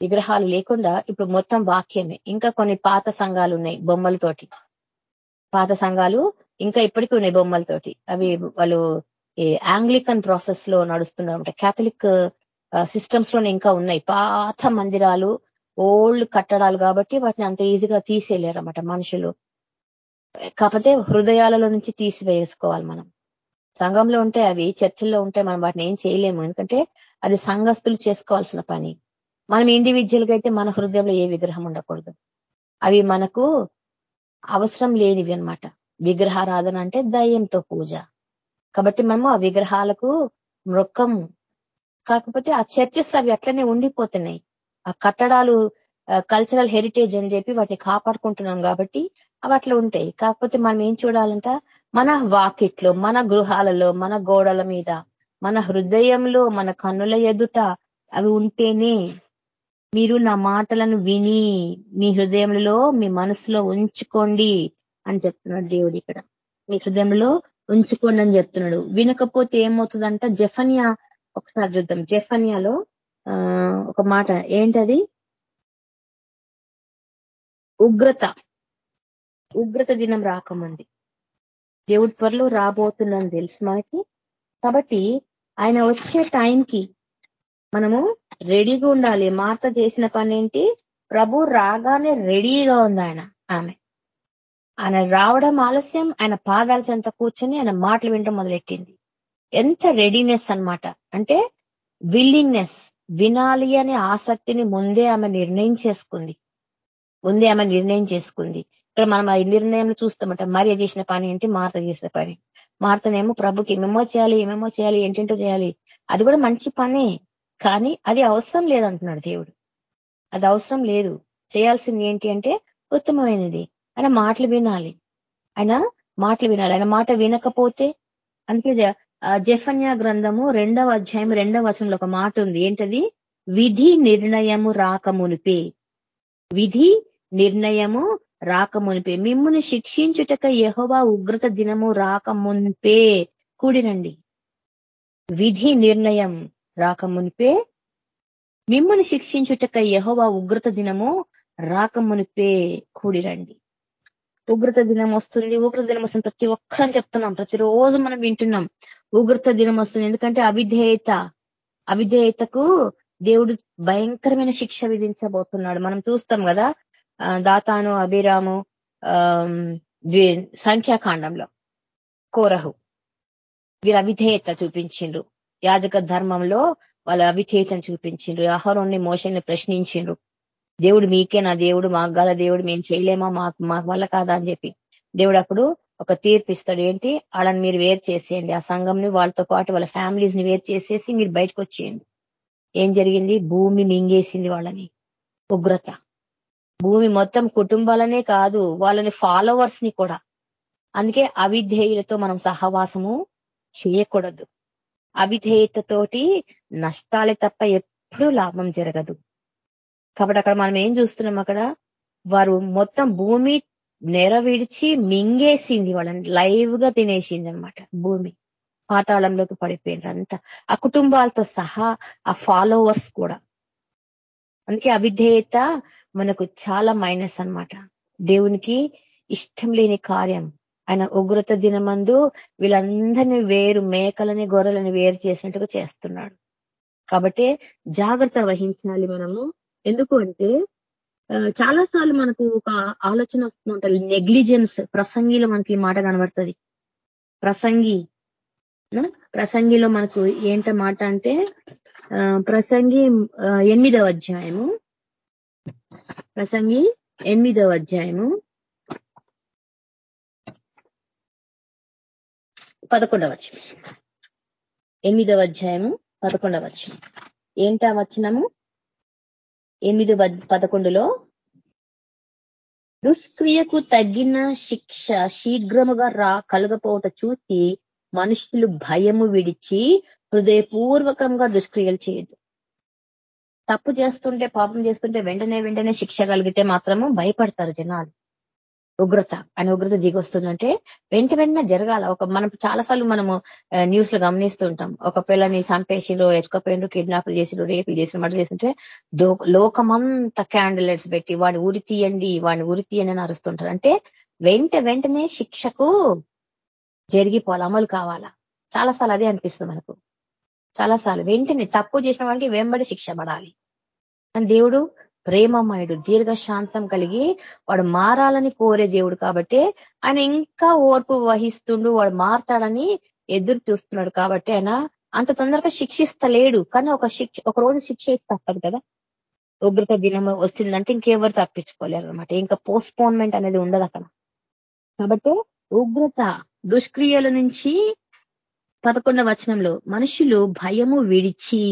విగ్రహాలు లేకుండా ఇప్పుడు మొత్తం వాక్యమే. ఇంకా కొన్ని పాత సంఘాలు ఉన్నాయి బొమ్మలతోటి. పాత సంఘాలు ఇంకా ఇప్పటికీ ఉన్నాయి బొమ్మలతోటి. అవి వాళ్ళు ఈ ఆంగ్లికన్ ప్రాసెస్లో నడుస్తున్నారు క్యాథలిక్ సిస్టమ్స్లోనే ఇంకా ఉన్నాయి. పాత మందిరాలు ఓల్డ్ కట్టడాలు కాబట్టి వాటిని అంత ఈజీగా తీసేయలేరన్నమాట మనుషులు. కాకపోతే హృదయాలలో నుంచి తీసివేసుకోవాలి మనం. సంఘంలో ఉంటే అవి చర్చిల్లో ఉంటే మనం వాటిని ఏం చేయలేము. ఎందుకంటే అది సంఘస్థులు చేసుకోవాల్సిన పని. మనం ఇండివిజువల్గా అయితే మన హృదయంలో ఏ విగ్రహం ఉండకూడదు. అవి మనకు అవసరం లేనివి అనమాట విగ్రహారాధన అంటే దయ్యంతో పూజ. కాబట్టి మనము ఆ విగ్రహాలకు మృక్కము కాకపోతే ఆ చర్చెస్ అవి అట్లనే ఉండిపోతున్నాయి. ఆ కట్టడాలు కల్చరల్ హెరిటేజ్ అని చెప్పి వాటిని కాపాడుకుంటున్నాం కాబట్టి అవి అట్లా ఉంటాయి. కాకపోతే మనం ఏం చూడాలంట? మన వాకిట్లో మన గృహాలలో మన గోడల మీద మన హృదయంలో మన కన్నుల ఎదుట అవి ఉంటేనే మీరు నా మాటలను విని మీ హృదయంలో మీ మనసులో ఉంచుకోండి అని చెప్తున్నాడు దేవుడు ఇక్కడ. మీ హృదయంలో ఉంచుకోండి అని చెప్తున్నాడు. వినకపోతే ఏమవుతుందంట? జఫన్యా ఒకసారి చూద్దాం. జెఫన్యాలో ఒక మాట ఏంటది? ఉగ్రత. ఉగ్రత దినం రాకముంది. దేవుడి త్వరలో రాబోతుందని తెలుసు మనకి. కాబట్టి ఆయన వచ్చే టైంకి మనము రెడీగా ఉండాలి. మార్త చేసిన పని ఏంటి? ప్రభు రాగానే రెడీగా ఉంది ఆయన. ఆమె ఆయన రావడం ఆలస్యం ఆయన పాదాల చెంత కూర్చొని ఆయన మాటలు వినడం మొదలెట్టింది. ఎంత రెడీనెస్ అనమాట అంటే విల్లింగ్నెస్ వినాలి అనే ఆసక్తిని ముందే ఆమె నిర్ణయం చేసుకుంది. ముందే ఆమె నిర్ణయం చేసుకుంది. ఇక్కడ మనం ఆ నిర్ణయం చూస్తామంట మరియ చేసిన పని ఏంటి మార్త చేసిన పని. మార్తనేమో ప్రభుకి ఏమేమో చేయాలి ఏమేమో చేయాలి ఏంటంటో చేయాలి. అది కూడా మంచి పనే. కానీ అది అవసరం లేదంటున్నాడు దేవుడు. అది అవసరం లేదు. చేయాల్సింది ఏంటి అంటే ఉత్తమమైనది. ఆయన మాటలు వినాలి. ఆయన మాటలు వినాలి. ఆయన మాట వినకపోతే అందుకే జఫన్యా గ్రంథము రెండవ అధ్యాయం రెండవ వచనంలో ఒక మాట ఉంది. ఏంటది? విధి నిర్ణయము రాకమునిపే విధి నిర్ణయము రాకమునిపే మిమ్ముని శిక్షించుటక యహోవా ఉగ్రత దినము రాకమునిపే కూడినండి విధి నిర్ణయం రాకమునిపే మిమ్మల్ని శిక్షించుటక యహోవా ఉగ్రత దినము రాకమునిపే కూడిరండి. ఉగ్రత దినం వస్తుంది. ఉగ్రత దినం వస్తుంది. ప్రతి ఒక్కరం చెప్తున్నాం. ప్రతిరోజు మనం వింటున్నాం. ఉగ్రత దినం వస్తుంది. ఎందుకంటే అవిధేయత అవిధేయతకు దేవుడు భయంకరమైన శిక్ష విధించబోతున్నాడు. మనం చూస్తాం కదా దాతాను అభిరాము సంఖ్యాకాండంలో. కోరహు. వీరు అవిధేయత చూపించిండ్రు. యాజక ధర్మంలో వాళ్ళ అవిధేయతను చూపించిండ్రు. ఆహారాన్ని మోషన్ని ప్రశ్నించిండ్రు. దేవుడు మీకే నా దేవుడు మాకు గల దేవుడు మేము చేయలేమా? మాకు మాకు వల్ల కాదా అని చెప్పి. దేవుడు అప్పుడు ఒక తీర్పు ఇస్తాడు. ఏంటి? వాళ్ళని మీరు వేరు చేసేయండి. ఆ సంఘంని వాళ్ళతో పాటు వాళ్ళ ఫ్యామిలీస్ని వేరు చేసేసి మీరు బయటకు వచ్చేయండి. ఏం జరిగింది? భూమి మింగేసింది వాళ్ళని. ఉగ్రత. భూమి మొత్తం కుటుంబాలనే కాదు వాళ్ళని ఫాలోవర్స్ని కూడా. అందుకే అవిధేయులతో మనం సహవాసము చేయకూడదు. అవిధేయతతోటి నష్టాలే తప్ప ఎప్పుడూ లాభం జరగదు. కాబట్టి అక్కడ మనం ఏం చూస్తున్నాం అక్కడ? వారు మొత్తం భూమి నెర విడిచి మింగేసింది వాళ్ళని. లైవ్గా తినేసింది అనమాట భూమి. పాతాళంలోకి పడిపోయినారు అంతా. ఆ కుటుంబాలతో సహా ఆ ఫాలోవర్స్ కూడా. అందుకే అవిధేయత మనకు చాలా మైనస్ అనమాట దేవునికి ఇష్టం లేని కార్యం. ఆయన ఉగ్రత దినమందు వీళ్ళందరినీ వేరు మేకలని గొర్రెలని వేరు చేసినట్టుగా చేస్తున్నాడు. కాబట్టి జాగ్రత్త వహించాలి మనము. ఎందుకు అంటే చాలా సార్లు మనకు ఒక ఆలోచన వస్తుంటుంది. నెగ్లిజెన్స్ ప్రసంగిలో మనకి మాట కనబడుతుంది. ప్రసంగి ప్రసంగిలో మనకు ఏంట మాట అంటే ప్రసంగి ఎనిమిదవ అధ్యాయము. ప్రసంగి ఎనిమిదవ అధ్యాయము. పదకొండవ ఎనిమిదవ అధ్యాయము పదకొండవ ఏంటా వచ్చినము ఎనిమిది పదకొండులో దుష్క్రియకు తగిన శిక్ష శీఘ్రముగా రా కలగపోవట చూసి మనుషులు భయము విడిచి హృదయపూర్వకంగా దుష్క్రియలు చేయదు. తప్పు చేస్తుంటే పాపం చేస్తుంటే వెంటనే వెంటనే శిక్ష కలిగితే మాత్రము భయపడతారు జనాలు. ఉగ్రత అని ఉగ్రత దిగొస్తుందంటే వెంట వెంటనే జరగాల. ఒక మనం చాలాసార్లు మనము న్యూస్లో గమనిస్తూ ఉంటాం. ఒక పిల్లని చంపేసిరు ఎత్తుకపోయినరు కిడ్నాప్లు చేసిరు రేపు చేసిన మటర్ చేస్తుంటే లోకమంతా క్యాండిలేట్స్ పెట్టి వాడిని ఉరి తీయండి వాడిని ఉరి తీయండి అని అరుస్తుంటారు. అంటే వెంట వెంటనే శిక్షకు జరిగిపోవాలి అమలు కావాలా. చాలాసార్లు అదే అనిపిస్తుంది మనకు. చాలాసార్లు వెంటనే తప్పు చేసిన వాడికి వెంబడి శిక్ష పడాలి. దేవుడు ప్రేమమయుడు దీర్ఘశాంతం కలిగి వాడు మారాలని కోరే దేవుడు కాబట్టి ఆయన ఇంకా ఓర్పు వహిస్తుండు వాడు మారతాడని ఎదురు చూస్తున్నాడు కాబట్టి ఆయన అంత తొందరగా శిక్షిస్తలేడు. కానీ ఒక శిక్ష ఒక రోజు శిక్ష తప్పదు కదా. ఉగ్రత దినం వచ్చిందంటే ఇంకెవరు తప్పించుకోలేరు అనమాట ఇంకా పోస్ట్పోన్మెంట్ అనేది ఉండదు అక్కడ. కాబట్టి ఉగ్రత దుష్క్రియల నుంచి పదకొండవ వచనంలో మనుషులు భయము విడిచి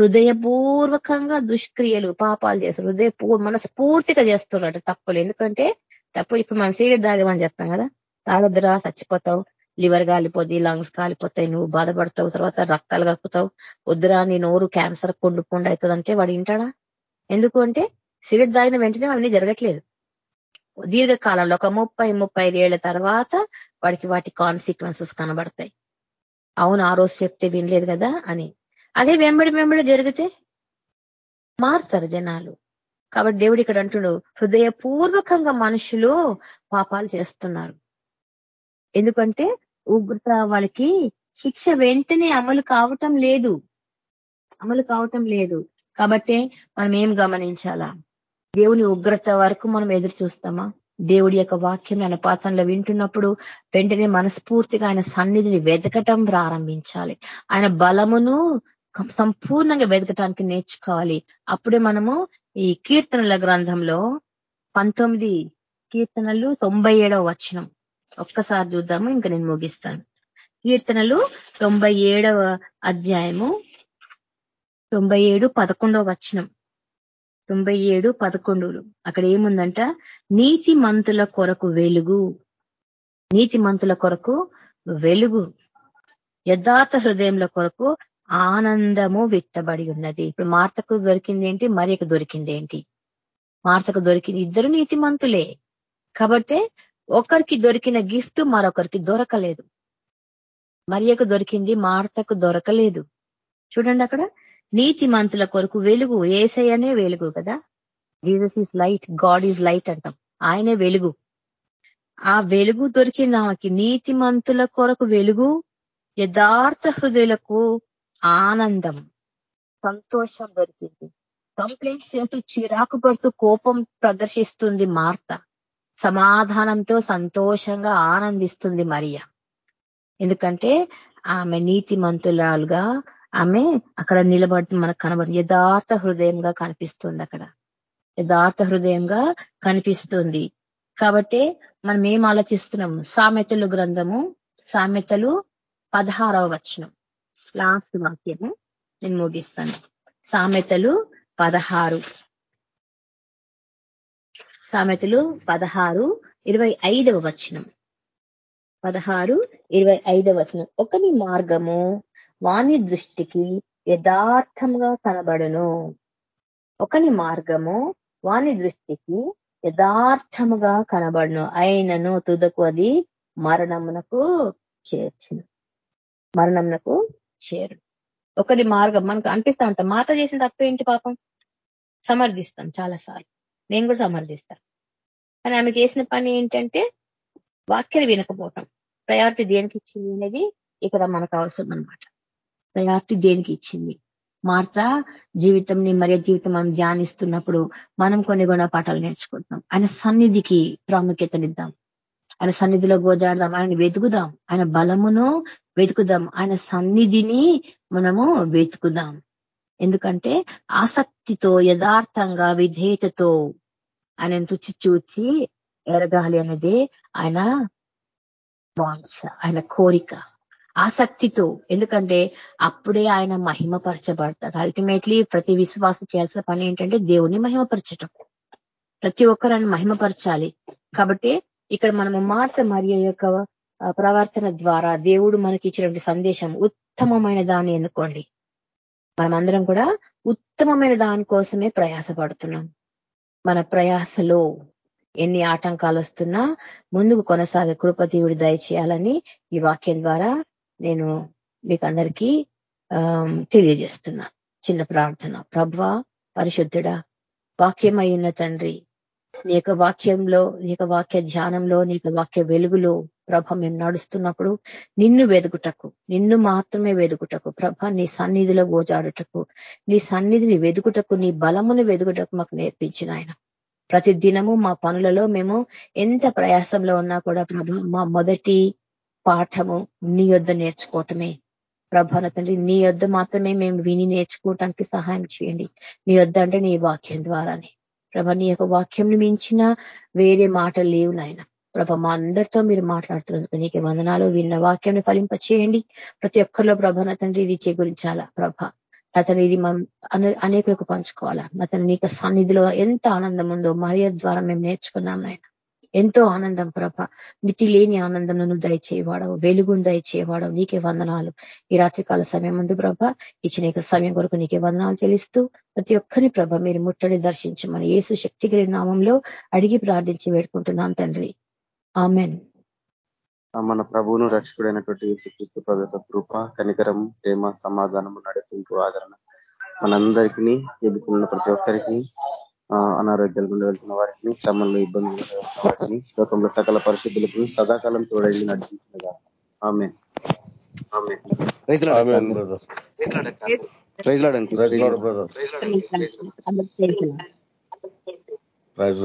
హృదయపూర్వకంగా దుష్క్రియలు పాపాలు చేస్తారు. హృదయ మనస్ఫూర్తిగా చేస్తున్నారు తప్పులు. ఎందుకంటే తప్పు ఇప్పుడు మనం సిగరెట్ తాగమని చెప్తాం కదా. తాగద్దురా చచ్చిపోతావు. లివర్ కాలిపోద్ది లంగ్స్ కాలిపోతాయి నువ్వు బాధపడతావు తర్వాత రక్తాలు కక్కుతావు. వద్దురా నీ నోరు క్యాన్సర్ కొండు కొండు అవుతుందంటే వాడు వింటాడా? ఎందుకు అంటే సిగరెట్ తాగిన వెంటనే అవన్నీ జరగట్లేదు. దీర్ఘకాలంలో ఒక ముప్పై ముప్పై ఏళ్ళ తర్వాత వాడికి వాటి కాన్సిక్వెన్సెస్ కనబడతాయి. అవును ఆ రోజు చెప్తే వినలేదు కదా అని. అదే వెంబడి వెంబడి జరిగితే మారుతారు జనాలు. కాబట్టి దేవుడు ఇక్కడ అంటుడు హృదయపూర్వకంగా మనుషులు పాపాలు చేస్తున్నారు. ఎందుకంటే ఉగ్రత వాళ్ళకి శిక్ష వెంటనే అమలు కావటం లేదు. అమలు కావటం లేదు. కాబట్టి మనం ఏం గమనించాలా? దేవుని ఉగ్రత వరకు మనం ఎదురు చూస్తామా? దేవుడి యొక్క వాక్యం ఆయన పాత్రలో వింటున్నప్పుడు వెంటనే మనస్ఫూర్తిగా ఆయన సన్నిధిని వెతకటం ప్రారంభించాలి. ఆయన బలమును సంపూర్ణంగా వెతకటానికి నేర్చుకోవాలి. అప్పుడే మనము ఈ కీర్తనల గ్రంథంలో పంతొమ్మిది కీర్తనలు తొంభై ఏడవ వచనం. ఒక్కసారి చూద్దాము ఇంకా నేను ముగిస్తాను. కీర్తనలు తొంభై అధ్యాయము తొంభై ఏడు పదకొండవ వచనం. తొంభై ఏడు పదకొండు అక్కడ ఏముందంట? నీతి మంతుల కొరకు వెలుగు. నీతి మంతుల కొరకు వెలుగు. యథార్థ హృదయంల కొరకు ఆనందము విట్టబడి ఉన్నది. ఇప్పుడు మార్తకు దొరికింది ఏంటి మరియకు దొరికింది ఏంటి మార్తకు దొరికింది ఇద్దరు నీతిమంతులే. కాబట్టి ఒకరికి దొరికిన గిఫ్ట్ మరొకరికి దొరకలేదు. మరియకు దొరికింది మార్తకు దొరకలేదు. చూడండి అక్కడ. నీతి మంతుల కొరకు వెలుగు. ఏసయ్యనే వెలుగు కదా. Jesus is light. God is light అంటాం. ఆయనే వెలుగు. ఆ వెలుగు దొరికిన నీతి మంతుల కొరకు వెలుగు. యథార్థ హృదయులకు ఆనందం సంతోషం దొరికింది. కంప్లైంట్స్ చేస్తూ చిరాకు పడుతూ కోపం ప్రదర్శిస్తుంది మార్త. సమాధానంతో సంతోషంగా ఆనందిస్తుంది మరియ. ఎందుకంటే ఆమె నీతి మంతులాలుగా ఆమె అక్కడ నిలబడి మనకు కనబడి యథార్థ హృదయంగా కనిపిస్తుంది అక్కడ. యథార్థ హృదయంగా కనిపిస్తుంది. కాబట్టి మనం ఏం ఆలోచిస్తున్నాము? సామెతలు గ్రంథము సామెతలు పదహారవ వచనం. లాస్ట్ వాక్యము. నేను ముగిస్తాను. సామెతలు పదహారు. సామెతలు పదహారు ఇరవై ఐదవ వచనం. పదహారు ఇరవై ఐదవ వచనం. ఒకని మార్గము వాణి దృష్టికి యథార్థంగా కనబడును. ఒకని మార్గము వాని దృష్టికి యథార్థముగా కనబడును. అయినను తుదకు అది మరణమునకు చేర్చును. మరణమునకు చేరు. ఒకరి మార్గం మనకు అనిపిస్తా ఉంటాం మాత చేసిన తప్పేంటి పాపం? సమర్థిస్తాం చాలాసార్లు. నేను కూడా సమర్థిస్తాను కానీ ఆమె చేసిన పని ఏంటంటే వాక్యాలు వినకపోవటం. ప్రయారిటీ దేనికి ఇచ్చింది అనేది ఇక్కడ మనకు అవసరం అనమాట ప్రయారిటీ దేనికి ఇచ్చింది? మార్త జీవితంని మరి జీవితం మనం ధ్యానిస్తున్నప్పుడు మనం కొన్ని గుణపాఠాలు నేర్చుకుంటున్నాం. ఆయన సన్నిధికి ప్రాముఖ్యతనిద్దాం. ఆయన సన్నిధిలో గోజాడదాం. ఆయన వెతుకుదాం. ఆయన బలమును వెతుకుదాం. ఆయన సన్నిధిని మనము వెతుకుదాం. ఎందుకంటే ఆసక్తితో యథార్థంగా విధేయతతో ఆయన రుచి చూచి ఎరగాలి అనేది ఆయన వాంఛ ఆయన కోరిక. ఆసక్తితో. ఎందుకంటే అప్పుడే ఆయన మహిమపరచబడతాడు. అల్టిమేట్లీ ప్రతి విశ్వాసం చేయాల్సిన పని ఏంటంటే దేవుని మహిమపరచటం. ప్రతి ఒక్కరు ఆయన మహిమపరచాలి. కాబట్టి ఇక్కడ మనము మాట మరియు యొక్క ప్రవర్తన ద్వారా దేవుడు మనకి ఇచ్చినటువంటి సందేశం ఉత్తమమైన దాన్ని ఎన్నుకోండి. మనమందరం కూడా ఉత్తమమైన దానికోసమే ప్రయాసపడుతున్నాం. మన ప్రయాసలో ఎన్ని ఆటంకాలు వస్తున్నా ముందుకు కొనసాగే కృపదేవుడు దయచేయాలని ఈ వాక్యం ద్వారా నేను మీకు అందరికీ తెలియజేస్తున్నా. చిన్న ప్రార్థన. ప్రభ్వ పరిశుద్ధుడా వాక్యమైన తండ్రి నీ యొక్క వాక్యంలో నీ యొక్క వాక్య ధ్యానంలో నీ యొక్క వాక్య వెలుగులో ప్రభ మేము నడుస్తున్నప్పుడు నిన్ను వెదుగుటకు నిన్ను మాత్రమే వెదుగుటకు ప్రభ నీ సన్నిధిలో గోజాడుటకు నీ సన్నిధిని వెదుగుటకు నీ బలమును వెదుగుటకు మాకు నేర్పించిన ఆయన ప్రతి దినము మా పనులలో మేము ఎంత ప్రయాసంలో ఉన్నా కూడా ప్రభ మా మొదటి పాఠము నీ యొద్ద నేర్చుకోవటమే. ప్రభాన తండ్రి నీ యొద్ద మాత్రమే మేము విని నేర్చుకోవటానికి సహాయం చేయండి. నీ యొద్ద అంటే నీ వాక్యం ద్వారానే. ప్రభ నీ యొక్క వాక్యంని మించిన వేరే మాటలు లేవు నాయన. ప్రభ మా అందరితో మీరు మాట్లాడుతున్నందుకు నీకే వందనాలు. విన్న వాక్యాన్ని ఫలింప చేయండి ప్రతి ఒక్కరిలో ప్రభ తండ్రి ఇది చేకూరించాలా ప్రభ? అతను ఇది మనం అనేకులకు పంచుకోవాలా? అతను నీకు సన్నిధిలో ఎంత ఆనందం ఉందో మరియ ద్వారా మేము నేర్చుకున్నాం నాయన. ఎంతో ఆనందం ప్రభ. మితి లేని ఆనందం నువ్వు దయచేయవాడవు. వెలుగును దయచేయవాడవు. నీకే వందనాలు. ఈ రాత్రికాల సమయం ముందు ప్రభ ఇచ్చిన సమయం కొరకు నీకే వందనాలు చెల్లిస్తూ ప్రతి ఒక్కరిని ప్రభ మీరు ముట్టడి దర్శించమని ఏసు శక్తి నామంలో అడిగి ప్రార్థించి వేడుకుంటున్నాం తండ్రి. ఆమెన్. మన ప్రభువును రక్షకుడైనటువంటి యేసుక్రీస్తు ప్రభు కృప కనికరం ప్రేమ సమాధానము నడిపింపు ఆదరణ మనందరికీ ఎదుర్కొన్న ప్రతి ఒక్కరికి అనారోగ్యాలు గుండా వెళ్తున్న వారికి శ్రమంలో ఇబ్బందులు వాటిని లోకంలో సకల పరిశుద్ధులకు సదాకాలం తోడైంది నడిపించినగా ఆమె ప్రైజ్